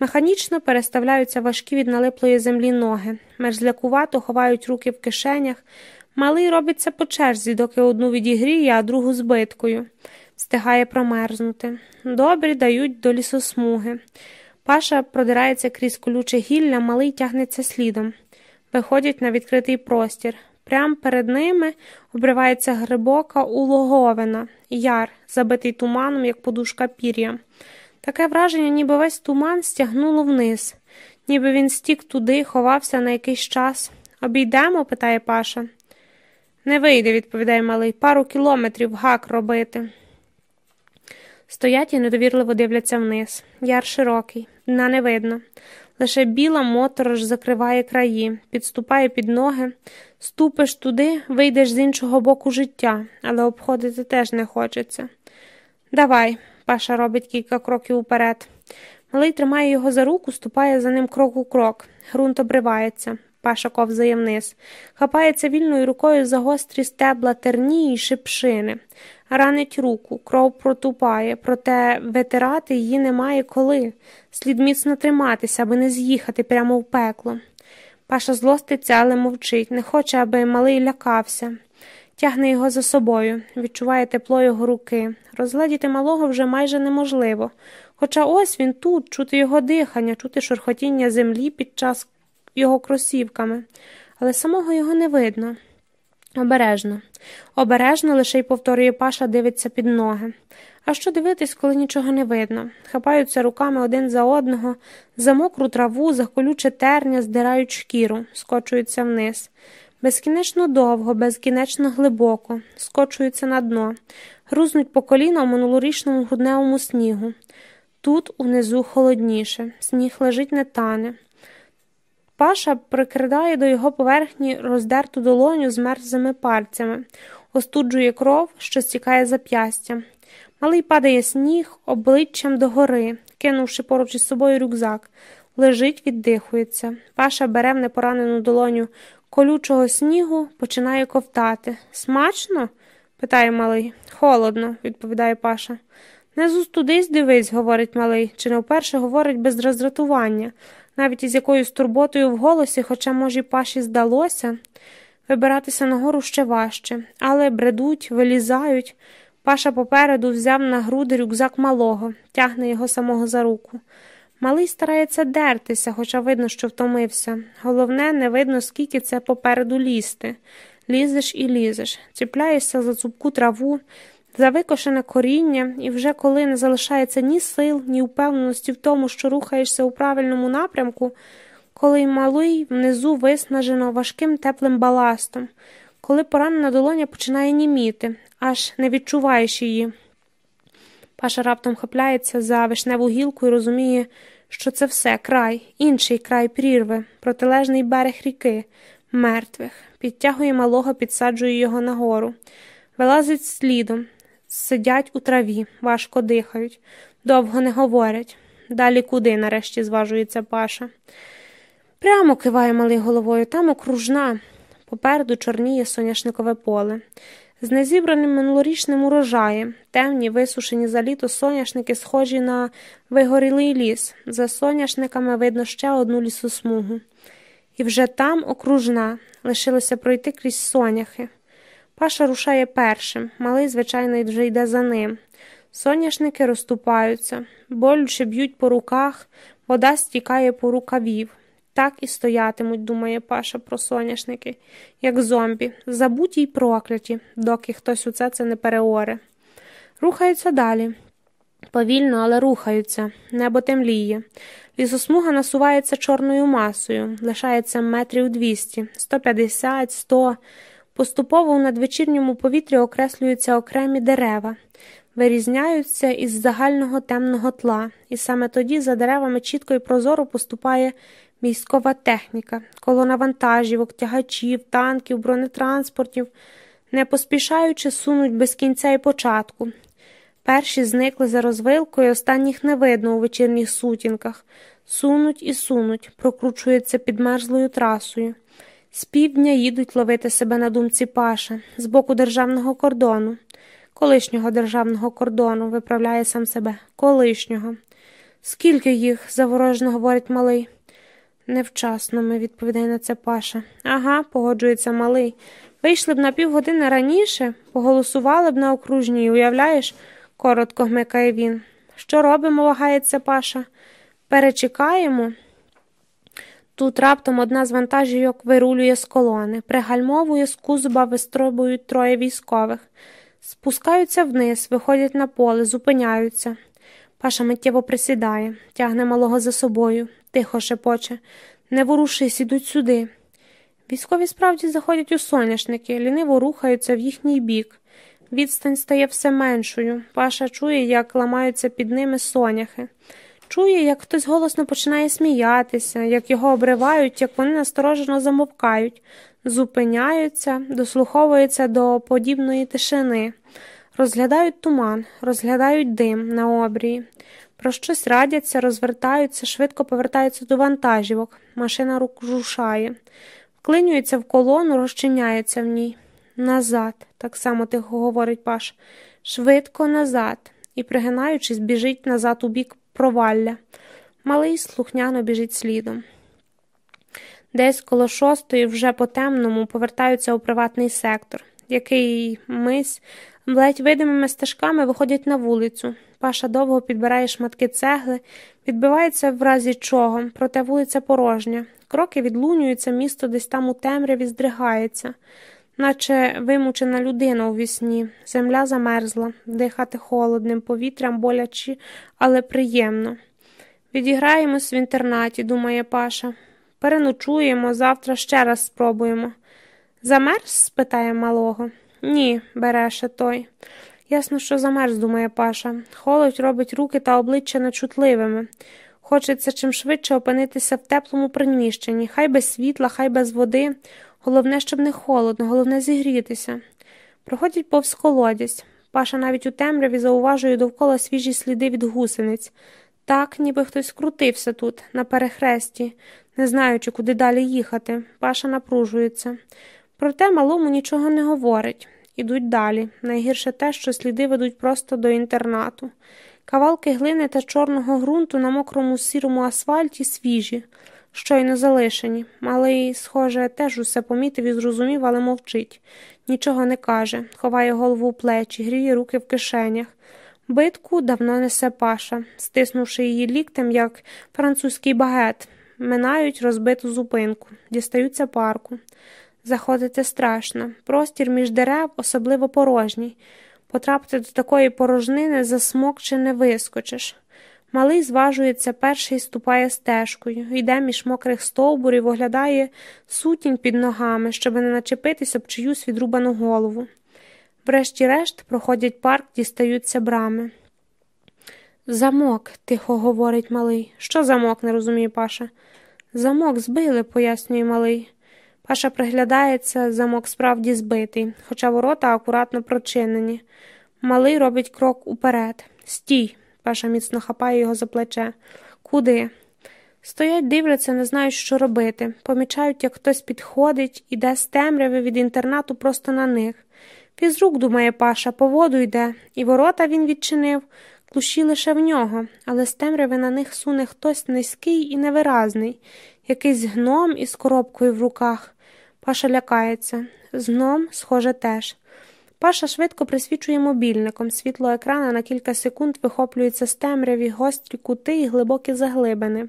Механічно переставляються важкі від налиплої землі ноги, мерзлякувато ховають руки в кишенях. Малий робиться по черзі, доки одну відігріє, а другу збиткою. Встигає промерзнути. Добрі дають до лісосмуги. Паша продирається крізь колюче гілля, малий тягнеться слідом. Виходять на відкритий простір. Прямо перед ними обривається глибока улоговина, яр, забитий туманом, як подушка пір'я. Таке враження, ніби весь туман стягнуло вниз, ніби він стік туди, ховався на якийсь час. Обійдемо? питає Паша. Не вийде, відповідає малий, пару кілометрів гак робити. Стоять і недовірливо дивляться вниз. Яр широкий, дна не видно. Лише біла моторож закриває краї, підступає під ноги. Ступиш туди, вийдеш з іншого боку життя, але обходити теж не хочеться. Давай, Паша робить кілька кроків уперед. Малий тримає його за руку, ступає за ним крок у крок. Грунт обривається. Паша ковзає вниз, хапається вільною рукою за гострі стебла терні й шипшини, ранить руку, кров протупає, проте витирати її немає коли. Слід міцно триматися, аби не з'їхати прямо в пекло. Паша злоститься, але мовчить, не хоче, аби малий лякався. Тягне його за собою, відчуває тепло його руки. Розгледіти малого вже майже неможливо. Хоча ось він тут, чути його дихання, чути шурхотіння землі під час його кросівками, але самого його не видно. Обережно, обережно лише й повторює Паша, дивиться під ноги. А що дивитись, коли нічого не видно? Хапаються руками один за одного, за мокру траву, за колюче терня, здирають шкіру, скочуються вниз. Безкінечно довго, безкінечно глибоко, скочуються на дно, грузнуть по коліна в минулорічному грудневому снігу. Тут унизу холодніше, сніг лежить не тане. Паша прикидає до його поверхні роздерту долоню з мерзлими пальцями, остуджує кров, що стікає зап'ястя. Малий падає сніг обличчям догори, кинувши поруч із собою рюкзак. Лежить, віддихується. Паша бере в непоранену долоню колючого снігу, починає ковтати. Смачно? питає малий. Холодно, відповідає Паша. Не зустудись, дивись, говорить малий, чи не вперше говорить без роздратування, навіть із якоюсь турботою в голосі, хоча, може, паші здалося. Вибиратися нагору ще важче, але бредуть, вилізають. Паша попереду взяв на груди рюкзак малого, тягне його самого за руку. Малий старається дертися, хоча видно, що втомився. Головне, не видно, скільки це попереду лізти. Лізеш і лізеш, чіпляєшся за цупку траву, за викошене коріння, і вже коли не залишається ні сил, ні впевненості в тому, що рухаєшся у правильному напрямку, коли малий внизу виснажено важким теплим баластом, коли поранена долоня починає німіти, аж не відчуваєш її. Паша раптом хапляється за вишневу гілку і розуміє, що це все край, інший край прірви, протилежний берег ріки, мертвих, підтягує малого, підсаджує його нагору, вилазить слідом, сидять у траві, важко дихають, довго не говорять. Далі куди, нарешті, зважується Паша. Прямо киває малий головою, там окружна. Попереду чорніє соняшникове поле. З незібраним минулорічним урожаєм, темні, висушені за літо соняшники, схожі на вигорілий ліс. За соняшниками видно ще одну лісосмугу. І вже там окружна, лишилося пройти крізь соняхи. Паша рушає першим, малий, звичайно, вже йде за ним. Соняшники розступаються, болюче б'ють по руках, вода стікає по рукавів. Так і стоятимуть, думає Паша про соняшники, як зомбі, забуті й прокляті, доки хтось у це це не переоре. Рухаються далі. Повільно, але рухаються, небо темліє. Лісосмуга насувається чорною масою, лишається метрів двісті, сто п'ятдесят, сто. Поступово у надвечірньому повітрі окреслюються окремі дерева, вирізняються із загального темного тла, і саме тоді за деревами чітко і прозоро поступає військова техніка, колона вантажівок, тягачів, танків, бронетранспортів, не поспішаючи сунуть без кінця і початку. Перші зникли за розвилкою, останніх не видно у вечірніх сутінках. Сунуть і сунуть, прокручуються під мерзлою трасою. З півдня їдуть ловити себе на думці Паша з боку державного кордону, колишнього державного кордону, виправляє сам себе, колишнього. Скільки їх, заворожено говорить малий. Невчасно ми, відповідає на це Паша. Ага, погоджується малий. Вийшли б на півгодини раніше, поголосували б на окружній, уявляєш, коротко гмикає він. Що робимо, вагається Паша? Перечекаємо. Тут раптом одна з вантажівок вирулює з колони, пригальмовує з кузуба вистрибують троє військових, спускаються вниз, виходять на поле, зупиняються. Паша миттєво присідає, тягне малого за собою, тихо шепоче. Не ворушись, ідуть сюди. Військові справді заходять у соняшники, ліниво рухаються в їхній бік. Відстань стає все меншою. Паша чує, як ламаються під ними соняхи. Чує, як хтось голосно починає сміятися, як його обривають, як вони насторожено замовкають, зупиняються, дослуховуються до подібної тишини, розглядають туман, розглядають дим на обрії, про щось радяться, розвертаються, швидко повертаються до вантажівок, машина рушає, вклинюється в колону, розчиняється в ній. Назад, так само тихо говорить Паш, швидко назад, і, пригинаючись, біжить назад у бік провалля. Малий слухняно біжить слідом. Десь коло шостої, вже по темному, повертаються у приватний сектор, який мись ледь видимими стежками виходять на вулицю. Паша довго підбирає шматки цегли, відбивається в разі чого, проте вулиця порожня. Кроки відлунюються, місто десь там у темряві здригається, наче вимучена людина у вісні. Земля замерзла, дихати холодним, повітрям боляче, але приємно. Відіграємось в інтернаті, думає Паша. Переночуємо, завтра ще раз спробуємо. Замерз? спитає малого. Ні, береше той. Ясно, що замерз, думає Паша. Холодь робить руки та обличчя нечутливими. Хочеться чим швидше опинитися в теплому приміщенні, хай без світла, хай без води. Головне, щоб не холодно, головне зігрітися. Проходять повз колодязь. Паша навіть у темряві зауважує довкола свіжі сліди від гусениць. Так, ніби хтось крутився тут, на перехресті, не знаючи, куди далі їхати. Паша напружується. Проте малому нічого не говорить. Ідуть далі. Найгірше те, що сліди ведуть просто до інтернату. Кавалки глини та чорного ґрунту на мокрому сірому асфальті свіжі, щойно залишені. Малий, схоже, теж усе помітив і зрозумів, але мовчить. Нічого не каже, ховає голову у плечі, гріє руки в кишенях. Битку давно несе паша, стиснувши її ліктем, як французький багет, минають розбиту зупинку, дістаються парку. Заходити страшно, простір між дерев особливо порожній. Потрапити до такої порожнини засмок чи не вискочиш. Малий зважується перший ступає стежкою, йде між мокрих стовбурів, оглядає сутінь під ногами, щоб не начепитись об чиюсь відрубану голову. Врешті-решт проходять парк, дістаються брами. Замок, тихо говорить малий. Що замок? не розуміє Паша. Замок збили, пояснює малий. Паша приглядається, замок справді збитий, хоча ворота акуратно прочинені. Малий робить крок уперед. Стій. Паша міцно хапає його за плече. Куди? Стоять, дивляться, не знають, що робити. Помічають, як хтось підходить, іде з темряви від інтернату просто на них. Фізрук, думає Паша, по воду йде, і ворота він відчинив, клуші лише в нього, але з темряви на них суне хтось низький і невиразний, якийсь гном із коробкою в руках. Паша лякається. З гном, схоже, теж. Паша швидко присвічує мобільником. Світло екрана на кілька секунд вихоплюється з темряві, гострі кути і глибокі заглибини.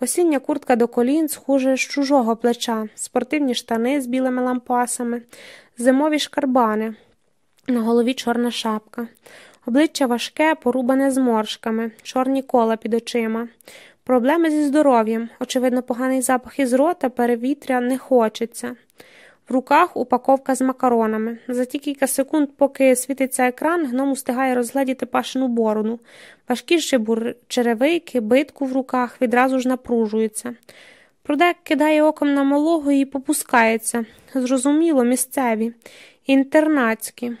Осіння куртка до колін схуже з чужого плеча, спортивні штани з білими лампасами, зимові шкарбани, на голові чорна шапка, обличчя важке, порубане зморшками, чорні кола під очима. Проблеми зі здоров'ям, очевидно, поганий запах із рота, перевітря не хочеться. В руках упаковка з макаронами. За ті кілька секунд, поки світиться екран, гном устигає розгледіти пашину борону. Важкі шибур черевики, битку в руках відразу ж напружується. Продек кидає оком на малого і попускається. Зрозуміло, місцеві, інтернатські.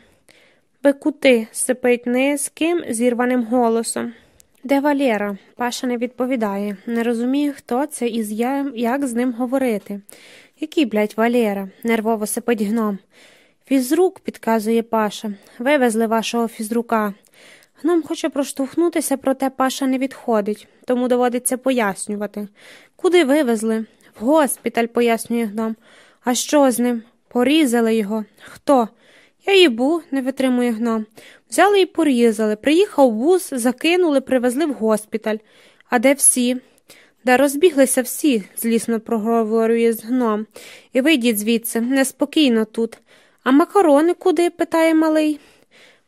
Бекути, сипить низьким, зірваним голосом. Де Валєра? Паша не відповідає. Не розуміє, хто це і як з ним говорити. Який, блядь, Валєра? нервово сипить гном. Фізрук, підказує Паша. Вивезли вашого фізрука. Гном хоче проштовхнутися, проте Паша не відходить, тому доводиться пояснювати. Куди вивезли? В госпіталь, пояснює гном. А що з ним? Порізали його. Хто? Я їбу, не витримує гном. Взяли і порізали. Приїхав вуз, закинули, привезли в госпіталь. А де всі? Да розбіглися всі, злісно проговорює з гном. І вийдіть звідси, неспокійно тут. А макарони куди? питає малий.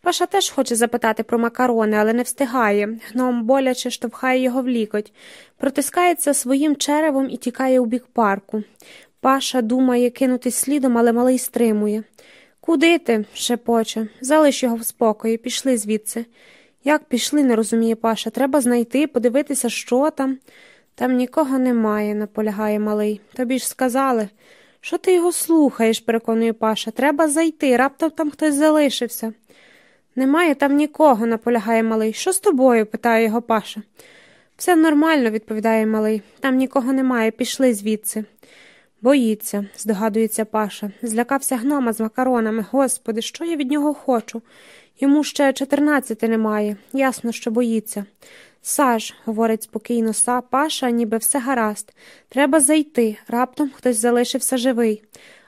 Паша теж хоче запитати про макарони, але не встигає. Гном боляче штовхає його в лікоть, протискається своїм черевом і тікає у бік парку. Паша думає кинутись слідом, але малий стримує. Куди ти? шепоче. Залиш його в спокої, пішли звідси. Як пішли, не розуміє Паша. Треба знайти, подивитися, що там. Там нікого немає, наполягає малий. Тобі ж сказали. Що ти його слухаєш, переконує Паша. Треба зайти, раптом там хтось залишився. Немає там нікого, наполягає малий. Що з тобою? питає його Паша. Все нормально, відповідає малий. Там нікого немає, пішли звідси. Боїться, здогадується Паша. Злякався гнома з макаронами. Господи, що я від нього хочу? Йому ще чотирнадцяти немає. Ясно, що боїться. Саш, говорить спокійно са, Паша, ніби все гаразд. Треба зайти. Раптом хтось залишився живий.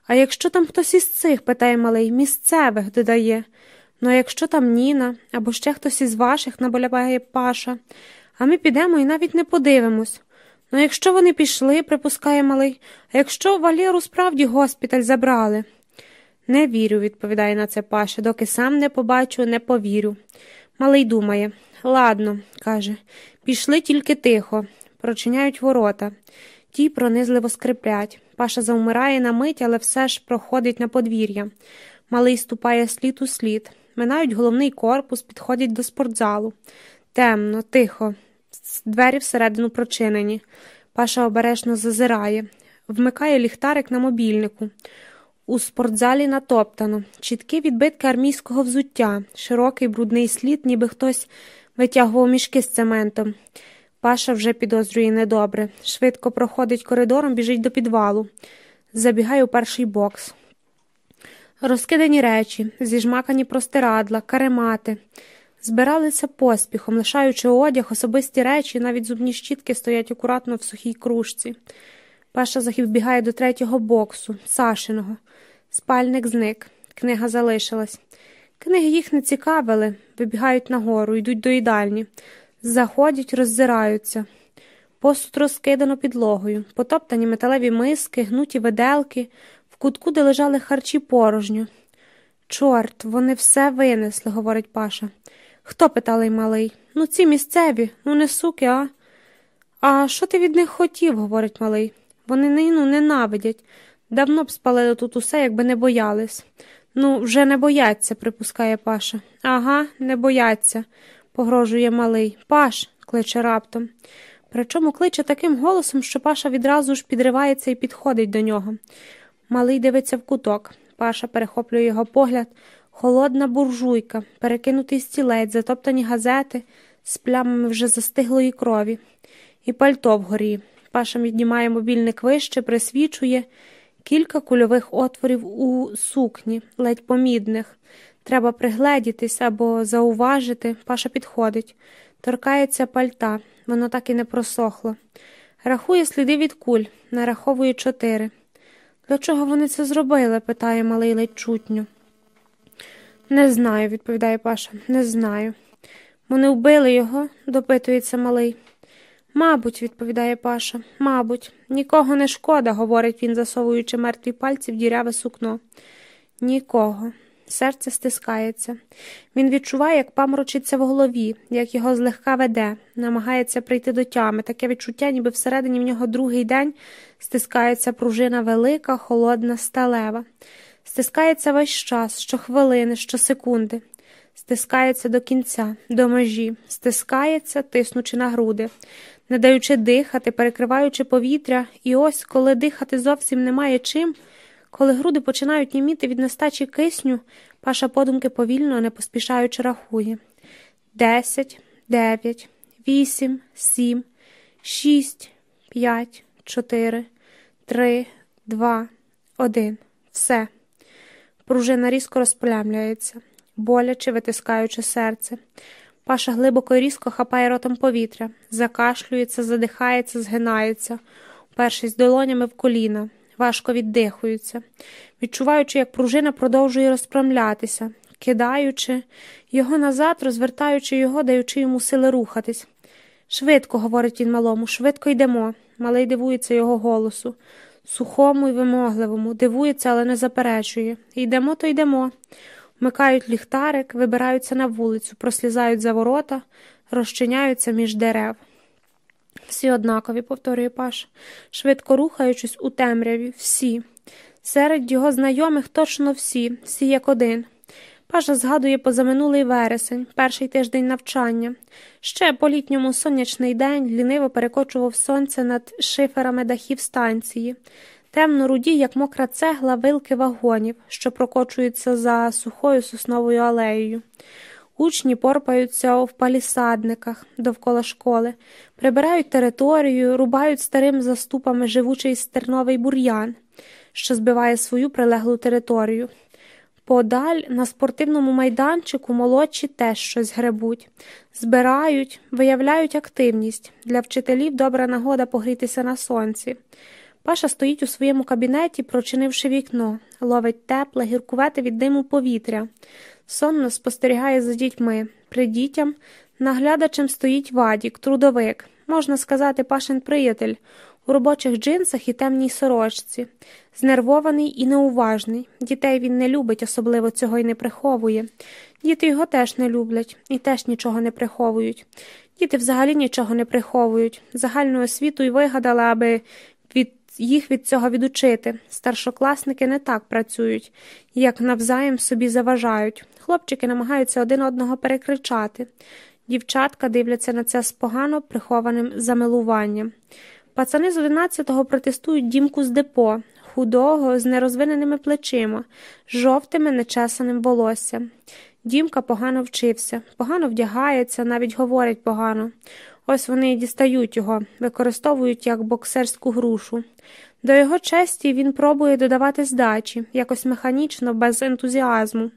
А якщо там хтось із цих, питає малий, місцевих додає. Ну, а якщо там Ніна або ще хтось із ваших, наболяває Паша, а ми підемо і навіть не подивимось. Ну, якщо вони пішли, припускає малий, а якщо Валєру справді госпіталь забрали. Не вірю, відповідає на це Паша, доки сам не побачу, не повірю. Малий думає ладно, каже, пішли тільки тихо, прочиняють ворота. Ті пронизливо скриплять. Паша завмирає на мить, але все ж проходить на подвір'я. Малий ступає слід у слід. Минають головний корпус, підходять до спортзалу. Темно, тихо, двері всередину прочинені. Паша обережно зазирає, вмикає ліхтарик на мобільнику. У спортзалі натоптано, чіткі відбитки армійського взуття, широкий брудний слід, ніби хтось витягував мішки з цементом. Паша вже підозрює недобре. Швидко проходить коридором, біжить до підвалу. Забігає у перший бокс. Розкидані речі, зіжмакані простирадла, каремати. Збиралися поспіхом, лишаючи одяг, особисті речі, навіть зубні щітки стоять акуратно в сухій кружці. Паша захів бігає до третього боксу, Сашиного. Спальник зник, книга залишилась. Книги їх не цікавили, вибігають нагору, йдуть до їдальні. Заходять, роззираються. Посуд розкидано підлогою, потоптані металеві миски, гнуті виделки, в кутку, де лежали харчі порожньо. Чорт, вони все винесли, говорить Паша. Хто питалий малий? Ну, ці місцеві, ну не суки, а? А що ти від них хотів, говорить малий. Вони нину ненавидять. Давно б спалили тут усе, якби не боялись. Ну, вже не бояться, припускає Паша. Ага, не бояться, погрожує малий. Паш, кличе раптом. Причому кличе таким голосом, що Паша відразу ж підривається і підходить до нього. Малий дивиться в куток. Паша перехоплює його погляд. Холодна буржуйка, перекинутий стілець, затоптані газети з плямами вже застиглої крові, і пальто вгорі. Паша віднімає мобільник вище, присвічує кілька кульових отворів у сукні, ледь помідних. Треба пригледітись або зауважити. Паша підходить, торкається пальта, воно так і не просохло. Рахує сліди від куль, нараховує чотири. Для чого вони це зробили? питає малий ледь чутньо. Не знаю, відповідає Паша, не знаю. Вони вбили його, допитується малий. Мабуть, відповідає Паша, мабуть, нікого не шкода, говорить він, засовуючи мертві пальці в діряве сукно. Нікого. Серце стискається. Він відчуває, як паморочиться в голові, як його злегка веде, намагається прийти до тями. Таке відчуття, ніби всередині в нього другий день стискається пружина велика, холодна, сталева. Стискається весь час, щохвилини, щосекунди. Стискається до кінця, до межі, стискається, тиснучи на груди, не даючи дихати, перекриваючи повітря, і ось, коли дихати зовсім немає чим, коли груди починають німіти від нестачі кисню, паша подумки повільно, не поспішаючи рахує десять, дев'ять, вісім, сім, шість, п'ять, чотири, три, два, один. Все. Пружина різко розплямляється, боляче витискаючи серце. Паша глибоко і різко хапає ротом повітря, закашлюється, задихається, згинається, упершись долонями в коліна, важко віддихується, відчуваючи, як пружина продовжує розпрямлятися, кидаючи його назад, розвертаючи його, даючи йому сили рухатись. Швидко, говорить він малому, швидко йдемо. Малий дивується його голосу сухому і вимогливому, дивується, але не заперечує. Йдемо, то йдемо. Вмикають ліхтарик, вибираються на вулицю, прослізають за ворота, розчиняються між дерев. Всі однакові, повторює Паш, швидко рухаючись у темряві, всі. Серед його знайомих точно всі, всі як один. Паша згадує позаминулий вересень, перший тиждень навчання. Ще по літньому сонячний день ліниво перекочував сонце над шиферами дахів станції, темно руді, як мокра цегла, вилки вагонів, що прокочуються за сухою сосновою алеєю. Учні порпаються в палісадниках довкола школи, прибирають територію, рубають старим заступами живучий стерновий бур'ян, що збиває свою прилеглу територію. Подаль на спортивному майданчику молодші теж щось гребуть, збирають, виявляють активність. Для вчителів добра нагода погрітися на сонці. Паша стоїть у своєму кабінеті, прочинивши вікно, ловить тепле, гіркувате від диму повітря, сонно спостерігає за дітьми. При дітям наглядачем стоїть вадік, трудовик, можна сказати, пашин приятель у робочих джинсах і темній сорочці, знервований і неуважний. Дітей він не любить, особливо цього й не приховує. Діти його теж не люблять і теж нічого не приховують. Діти взагалі нічого не приховують. Загальну освіту й вигадали, аби їх від цього відучити. Старшокласники не так працюють, як навзаєм собі заважають. Хлопчики намагаються один одного перекричати. Дівчатка дивляться на це з погано прихованим замилуванням. Пацани з 11-го протестують дімку з депо, худого, з нерозвиненими плечима, жовтими нечесаним волоссям. Дімка погано вчився, погано вдягається, навіть говорить погано. Ось вони і дістають його, використовують як боксерську грушу. До його честі він пробує додавати здачі, якось механічно, без ентузіазму.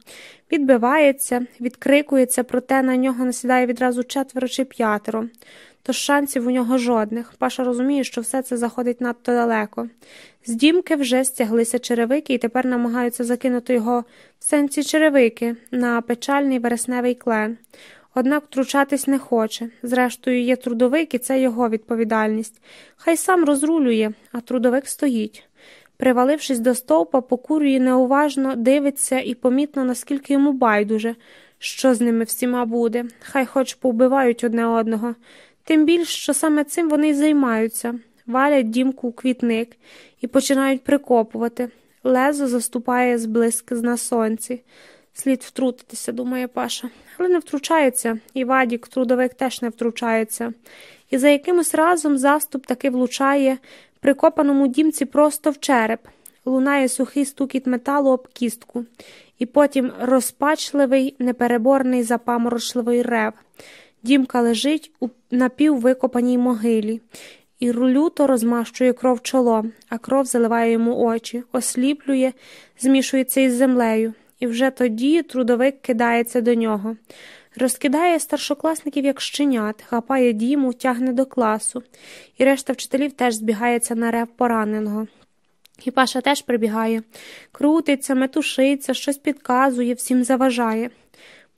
Відбивається, відкрикується, проте на нього насідає відразу четверо чи п'ятеро. Тож шансів у нього жодних. Паша розуміє, що все це заходить надто далеко. З дімки вже стяглися черевики і тепер намагаються закинути його в сенсі черевики на печальний вересневий клен. Однак втручатись не хоче. Зрештою, є трудовик, і це його відповідальність. Хай сам розрулює, а трудовик стоїть. Привалившись до стовпа, покурює неуважно, дивиться і помітно, наскільки йому байдуже, що з ними всіма буде. Хай хоч повбивають одне одного. Тим більш, що саме цим вони й займаються, валять дімку у квітник і починають прикопувати. Лезо заступає зблизьки на сонці. Слід втрутитися, думає Паша. Але не втручається, і Вадік, трудовик теж не втручається. І за якимось разом заступ таки влучає прикопаному дімці просто в череп. Лунає сухий стукіт металу об кістку, і потім розпачливий, непереборний запаморочливий рев. Дімка лежить у напіввикопаній могилі і люто розмащує кров чолом, а кров заливає йому очі, осліплює, змішується із землею, і вже тоді трудовик кидається до нього. Розкидає старшокласників як щенят, хапає діму, тягне до класу, і решта вчителів теж збігається на рев пораненого. І Паша теж прибігає, крутиться, метушиться, щось підказує, всім заважає.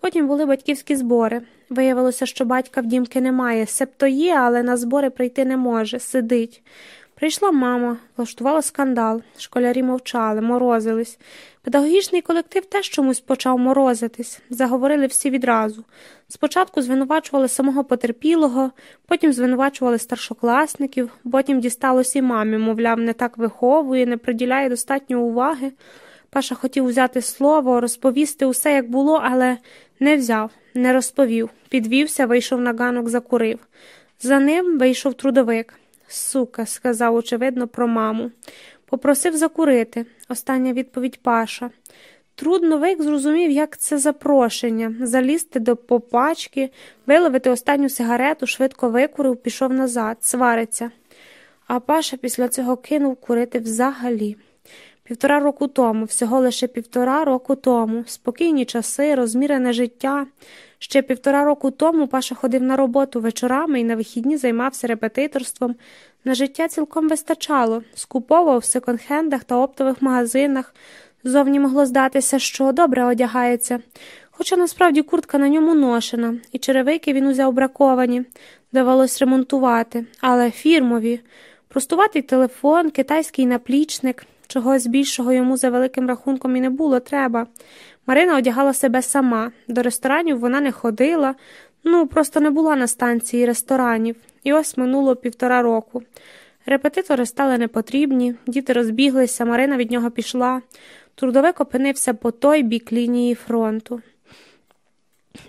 Потім були батьківські збори. Виявилося, що батька в дімки немає, себто є, але на збори прийти не може, сидить. Прийшла мама, влаштувала скандал, школярі мовчали, морозились. Педагогічний колектив теж чомусь почав морозитись, заговорили всі відразу. Спочатку звинувачували самого потерпілого, потім звинувачували старшокласників, потім дісталося і мамі, мовляв, не так виховує, не приділяє достатньо уваги. Паша хотів взяти слово, розповісти усе, як було, але не взяв, не розповів. Підвівся, вийшов на ганок, закурив. За ним вийшов трудовик. Сука, сказав, очевидно, про маму. Попросив закурити. Остання відповідь Паша. Трудновик зрозумів, як це запрошення залізти до попачки, виловити останню сигарету, швидко викурив, пішов назад, свариться. А Паша після цього кинув курити взагалі. Півтора року тому, всього лише півтора року тому, спокійні часи, розмірене життя. Ще півтора року тому Паша ходив на роботу вечорами і на вихідні займався репетиторством. На життя цілком вистачало, скуповував в секонд-хендах та оптових магазинах. Зовні могло здатися, що добре одягається. Хоча насправді куртка на ньому ношена, і черевики він узяв браковані, довелось ремонтувати, але фірмові. Простуватий телефон, китайський наплічник. Чогось більшого йому за великим рахунком і не було треба. Марина одягала себе сама, до ресторанів вона не ходила, ну, просто не була на станції ресторанів, і ось минуло півтора року. Репетитори стали непотрібні, діти розбіглися, Марина від нього пішла. Трудовик опинився по той бік лінії фронту.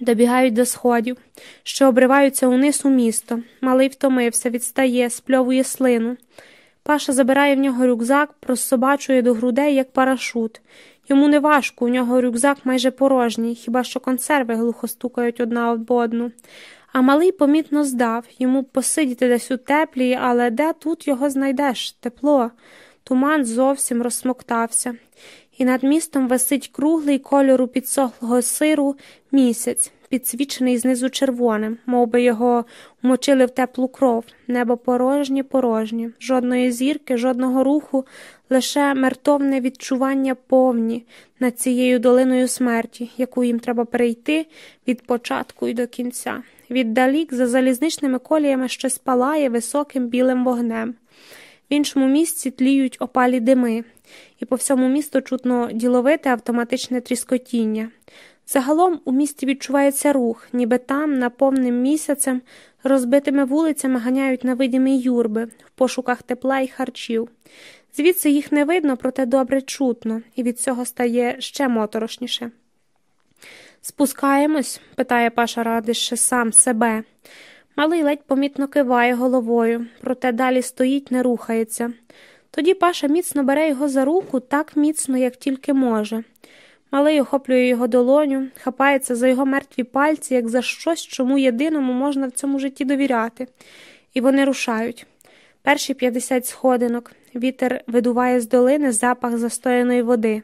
Добігають до сходів, що обриваються униз у місто. Малий втомився, відстає, спльовує слину. Паша забирає в нього рюкзак, прособачує до грудей, як парашут. Йому не важко, у нього рюкзак майже порожній, хіба що консерви глухо стукають одна об одну. А малий помітно здав йому посидіти десь у теплі, але де тут його знайдеш? Тепло. Туман зовсім розсмоктався, і над містом висить круглий кольору підсохлого сиру місяць підсвічений знизу червоним, мов би його вмочили в теплу кров, небо порожнє, порожнє, жодної зірки, жодного руху, лише мертовне відчування повні над цією долиною смерті, яку їм треба перейти від початку і до кінця. Віддалік за залізничними коліями щось палає високим білим вогнем. В іншому місці тліють опалі дими, і по всьому місту чутно діловите автоматичне тріскотіння. Загалом у місті відчувається рух, ніби там, наповним місяцем, розбитими вулицями ганяють невидимі юрби в пошуках тепла і харчів. Звідси їх не видно, проте добре чутно, і від цього стає ще моторошніше. Спускаємось? питає Паша радише сам себе. Малий ледь помітно киває головою, проте далі стоїть, не рухається. Тоді Паша міцно бере його за руку так міцно, як тільки може. Малий охоплює його долоню, хапається за його мертві пальці, як за щось, чому єдиному можна в цьому житті довіряти. І вони рушають. Перші 50 сходинок. Вітер видуває з долини запах застояної води.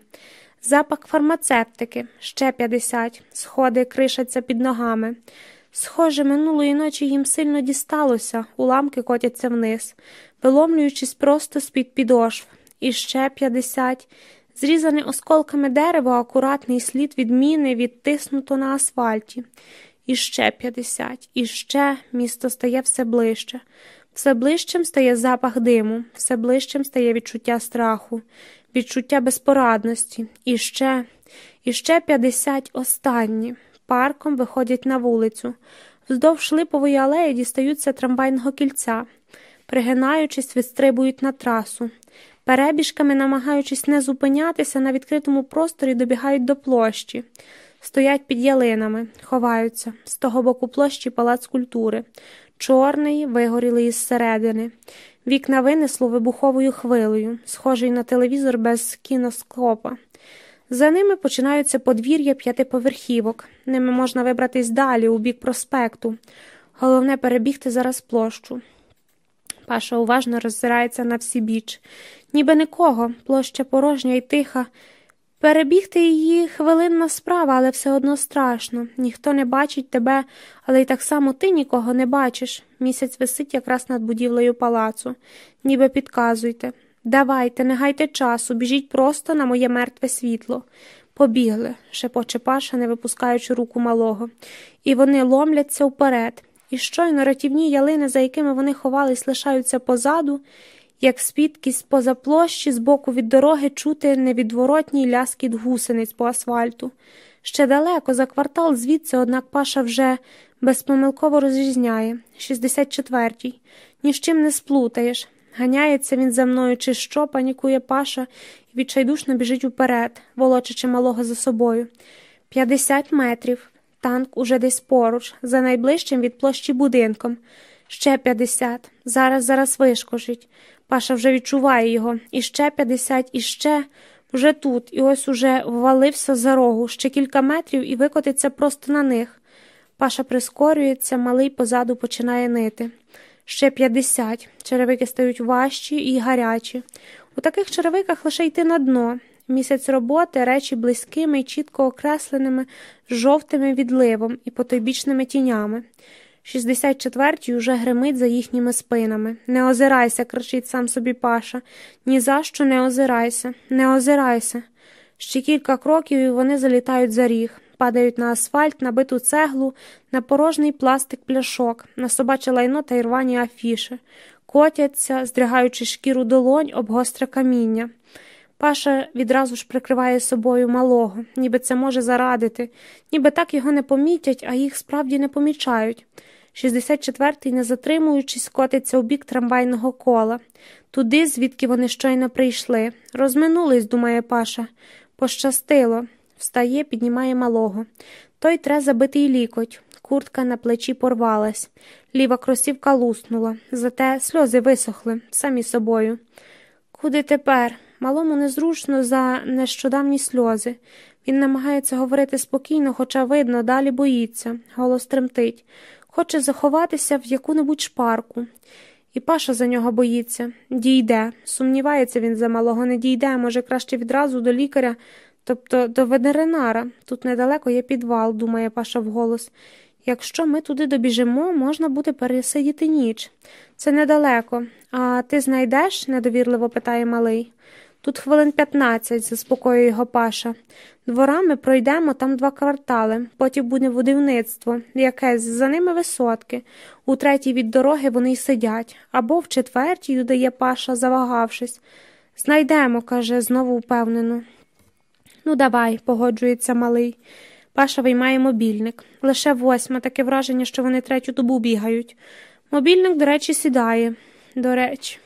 Запах фармацевтики, ще 50. Сходи кришаться під ногами. Схоже, минулої ночі їм сильно дісталося, уламки котяться вниз, виломлюючись просто з-під підошв. І ще 50. Зрізане осколками дерева, акуратний слід від міни відтиснуто на асфальті. І ще 50. І ще місто стає все ближче. Все ближчим стає запах диму, все ближчим стає відчуття страху, відчуття безпорадності. І ще, і ще 50 останні. Парком виходять на вулицю. Вздовж липової алеї дістаються трамвайного кільця, пригинаючись, відстрибують на трасу. Перебіжками, намагаючись не зупинятися, на відкритому просторі добігають до площі, стоять під ялинами, ховаються з того боку площі палац культури, чорний, вигорілий із середини. Вікна винесло вибуховою хвилею, схожий на телевізор без кіноскопа. За ними починаються подвір'я п'ятиповерхівок. Ними можна вибратись далі, у бік проспекту. Головне перебігти зараз площу. Паша уважно роззирається на всі біч. Ніби нікого, площа порожня і тиха. Перебігти її хвилинна справа, але все одно страшно. Ніхто не бачить тебе, але й так само ти нікого не бачиш. Місяць висить якраз над будівлею палацу. Ніби підказуйте. Давайте, не гайте часу, біжіть просто на моє мертве світло. Побігли, шепоче Паша, не випускаючи руку малого, і вони ломляться вперед. І щойно ратівні ялини, за якими вони ховались, лишаються позаду, як спідкість поза площі з боку від дороги чути невідворотній ляскіт гусениць по асфальту. Ще далеко, за квартал звідси, однак Паша вже безпомилково розрізняє 64-й. Ні з чим не сплутаєш. Ганяється він за мною, чи що, панікує Паша і відчайдушно біжить уперед, волочачи малого за собою. П'ятдесят метрів. Танк уже десь поруч, за найближчим від площі будинком. Ще п'ятдесят. Зараз, зараз вишкожить. Паша вже відчуває його. І ще п'ятдесят, і ще вже тут, і ось уже ввалився за рогу, ще кілька метрів і викотиться просто на них. Паша прискорюється, малий позаду починає нити. Ще п'ятдесят. Черевики стають важчі і гарячі. У таких черевиках лише йти на дно. Місяць роботи, речі близькими і чітко окресленими, жовтими відливом і потойбічними тінями. 64-й уже гримить за їхніми спинами. Не озирайся, кричить сам собі Паша. Ні за що не озирайся, не озирайся. Ще кілька кроків і вони залітають за ріг, падають на асфальт, на биту цеглу, на порожній пластик пляшок, на собаче лайно та ірвані афіши, котяться, здригаючи шкіру долонь об гостре каміння. Паша відразу ж прикриває собою малого, ніби це може зарадити, ніби так його не помітять, а їх справді не помічають. 64-й, не затримуючись, котиться у бік трамвайного кола, туди, звідки вони щойно прийшли. Розминулись, думає Паша. Пощастило. Встає, піднімає малого. Той тре забитий лікоть. Куртка на плечі порвалась, ліва кросівка луснула, зате сльози висохли самі собою. Куди тепер? Малому незручно за нещодавні сльози. Він намагається говорити спокійно, хоча, видно, далі боїться, голос тремтить, хоче заховатися в яку-небудь шпарку. І Паша за нього боїться, дійде. Сумнівається він за малого, не дійде, може, краще відразу до лікаря, тобто до ветеринара. Тут недалеко є підвал, думає Паша вголос. Якщо ми туди добіжимо, можна буде пересидіти ніч. Це недалеко. А ти знайдеш? недовірливо питає малий. Тут хвилин п'ятнадцять, заспокоює його Паша. Дворами пройдемо там два квартали, потім буде будівництво, якесь, за ними висотки. У третій від дороги вони й сидять, або в четвертій, додає Паша, завагавшись. Знайдемо, каже, знову впевнено. Ну, давай, погоджується малий. Паша виймає мобільник. Лише восьма, таке враження, що вони третю добу бігають. Мобільник, до речі, сідає. До речі.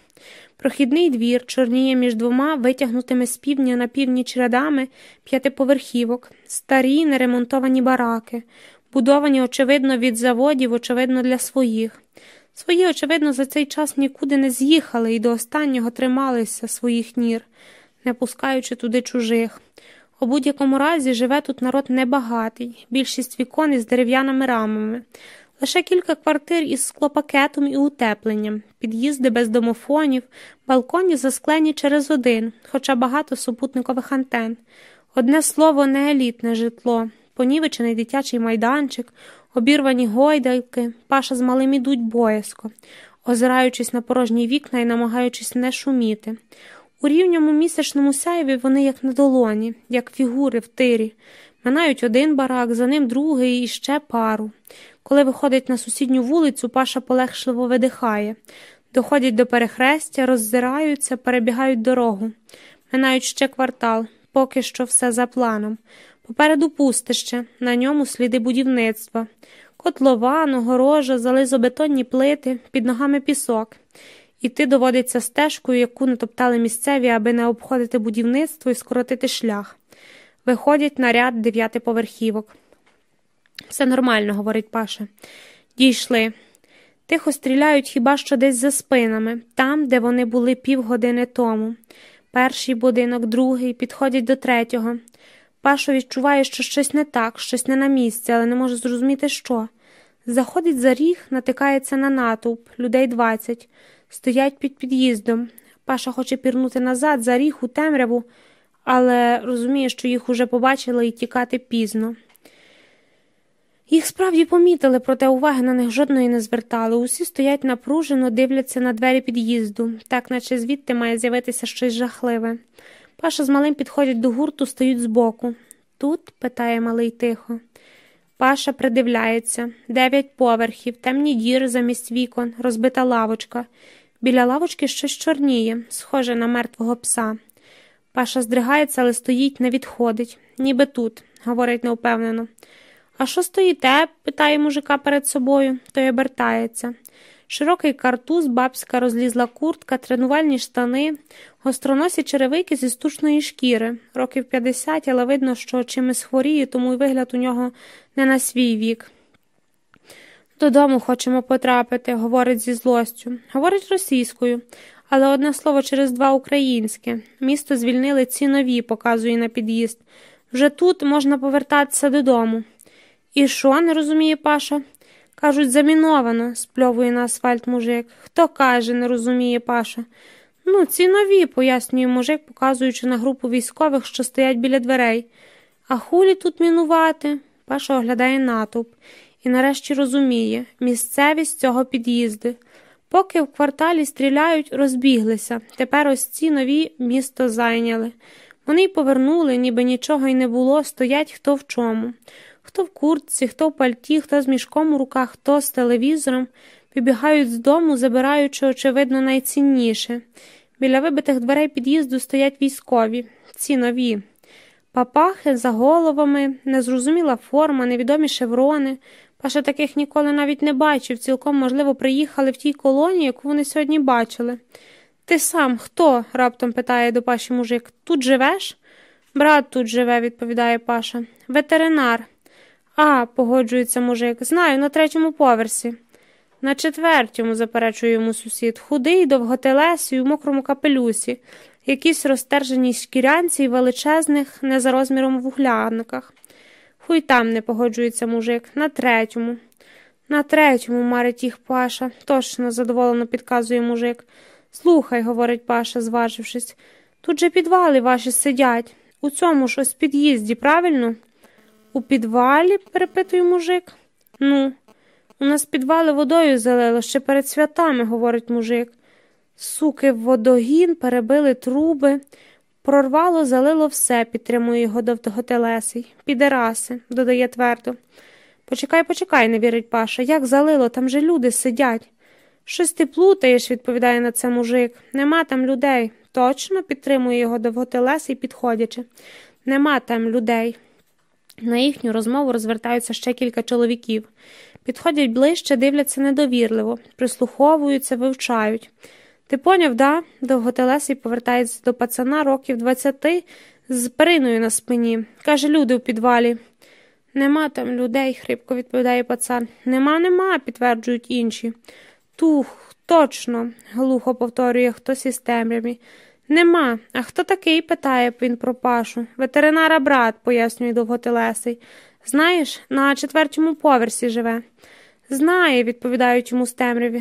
Прохідний двір чорніє між двома витягнутими з півдня на північ рядами п'ятиповерхівок, старі неремонтовані бараки, будовані, очевидно, від заводів, очевидно, для своїх. Свої, очевидно, за цей час нікуди не з'їхали і до останнього трималися своїх нір, не пускаючи туди чужих. У будь-якому разі живе тут народ небагатий, більшість вікон із дерев'яними рамами. Лише кілька квартир із склопакетом і утепленням, під'їзди без домофонів, балконі засклені через один, хоча багато супутникових антен. Одне слово, не елітне житло, понівечений дитячий майданчик, обірвані гойдалки, паша з малим ідуть боязко, озираючись на порожні вікна і намагаючись не шуміти. У рівньому місячному сяйві вони як на долоні, як фігури в тирі, минають один барак, за ним другий і ще пару. Коли виходить на сусідню вулицю, Паша полегшливо видихає, доходять до перехрестя, роззираються, перебігають дорогу, минають ще квартал, поки що все за планом. Попереду пустище, на ньому сліди будівництва, котлован, огорожа, зализобетонні плити, під ногами пісок. Іти доводиться стежкою, яку натоптали місцеві, аби не обходити будівництво і скоротити шлях. Виходять на ряд дев'ятиповерхівок. Все нормально, говорить Паша. Дійшли. Тихо стріляють хіба що десь за спинами, там, де вони були півгодини тому. Перший будинок, другий, підходять до третього. Пашо відчуває, що щось не так, щось не на місці, але не може зрозуміти, що. Заходить за ріг, натикається на натовп, людей двадцять, стоять під під'їздом. Паша хоче пірнути назад, за ріг у темряву, але розуміє, що їх уже побачили і тікати пізно. Їх справді помітили, проте уваги на них жодної не звертали. Усі стоять напружено, дивляться на двері під'їзду, так наче звідти має з'явитися щось жахливе. Паша з малим підходять до гурту, стають збоку. Тут? питає малий тихо. Паша придивляється дев'ять поверхів, темні діри замість вікон, розбита лавочка. Біля лавочки щось чорніє, схоже на мертвого пса. Паша здригається, але стоїть, не відходить, ніби тут, говорить неупевнено. А що стоїте? питає мужика перед собою, той обертається. Широкий картуз, бабська розлізла куртка, тренувальні штани, гостроносі черевики зі стучної шкіри, років 50, але видно, що чимось хворіє, тому й вигляд у нього не на свій вік. Додому хочемо потрапити, говорить зі злостю. Говорить російською, але одне слово через два українське. Місто звільнили ці нові, показує на під'їзд. Вже тут можна повертатися додому. І що, не розуміє Паша? Кажуть, заміновано, спльовує на асфальт мужик. Хто каже, не розуміє Паша. Ну, ці нові, пояснює мужик, показуючи на групу військових, що стоять біля дверей. А хулі тут мінувати? Паша оглядає натовп і нарешті розуміє місцевість цього під'їзду. Поки в кварталі стріляють, розбіглися. Тепер ось ці нові місто зайняли. Вони й повернули, ніби нічого й не було, стоять хто в чому. Хто в куртці, хто в пальті, хто з мішком у руках, хто з телевізором, вибігають з дому, забираючи, очевидно, найцінніше. Біля вибитих дверей під'їзду стоять військові, ці нові. Папахи за головами, незрозуміла форма, невідомі шеврони. Паша таких ніколи навіть не бачив, цілком, можливо, приїхали в тій колонії, яку вони сьогодні бачили. Ти сам хто? раптом питає до Паші мужик. Тут живеш? Брат тут живе, відповідає Паша. Ветеринар. А, погоджується мужик, знаю, на третьому поверсі. На четвертому, заперечує йому сусід, худий, довготелесий, у мокрому капелюсі, якісь розтержені шкірянці й величезних, не за розміром вуглярниках. Хуй там не погоджується мужик, на третьому. На третьому, марить їх Паша, точно задоволено підказує мужик. Слухай, говорить Паша, зважившись, тут же підвали ваші сидять. У цьому ж ось під'їзді, правильно? У підвалі? перепитує мужик. Ну, у нас підвали водою залило ще перед святами, говорить мужик. Суки в водогін, перебили труби, прорвало, залило все, підтримує його довготелесий. Підераси, додає твердо. Почекай, почекай, не вірить Паша. Як залило, там же люди сидять. Щось ти плутаєш, відповідає на це мужик. Нема там людей. Точно підтримує його довготелесий, підходячи. Нема там людей. На їхню розмову розвертаються ще кілька чоловіків. Підходять ближче, дивляться недовірливо, прислуховуються, вивчають. Ти поняв, да? Довготелесий повертається до пацана років двадцяти з периною на спині. Каже, люди у підвалі. Нема там людей, хрипко відповідає пацан. Нема, нема, підтверджують інші. Тух, точно, глухо повторює хтось із темряві. Нема. А хто такий? питає він про Пашу. Ветеринара брат, пояснює довготелесий. Знаєш, на четвертому поверсі живе. Знає, відповідають йому з темряві.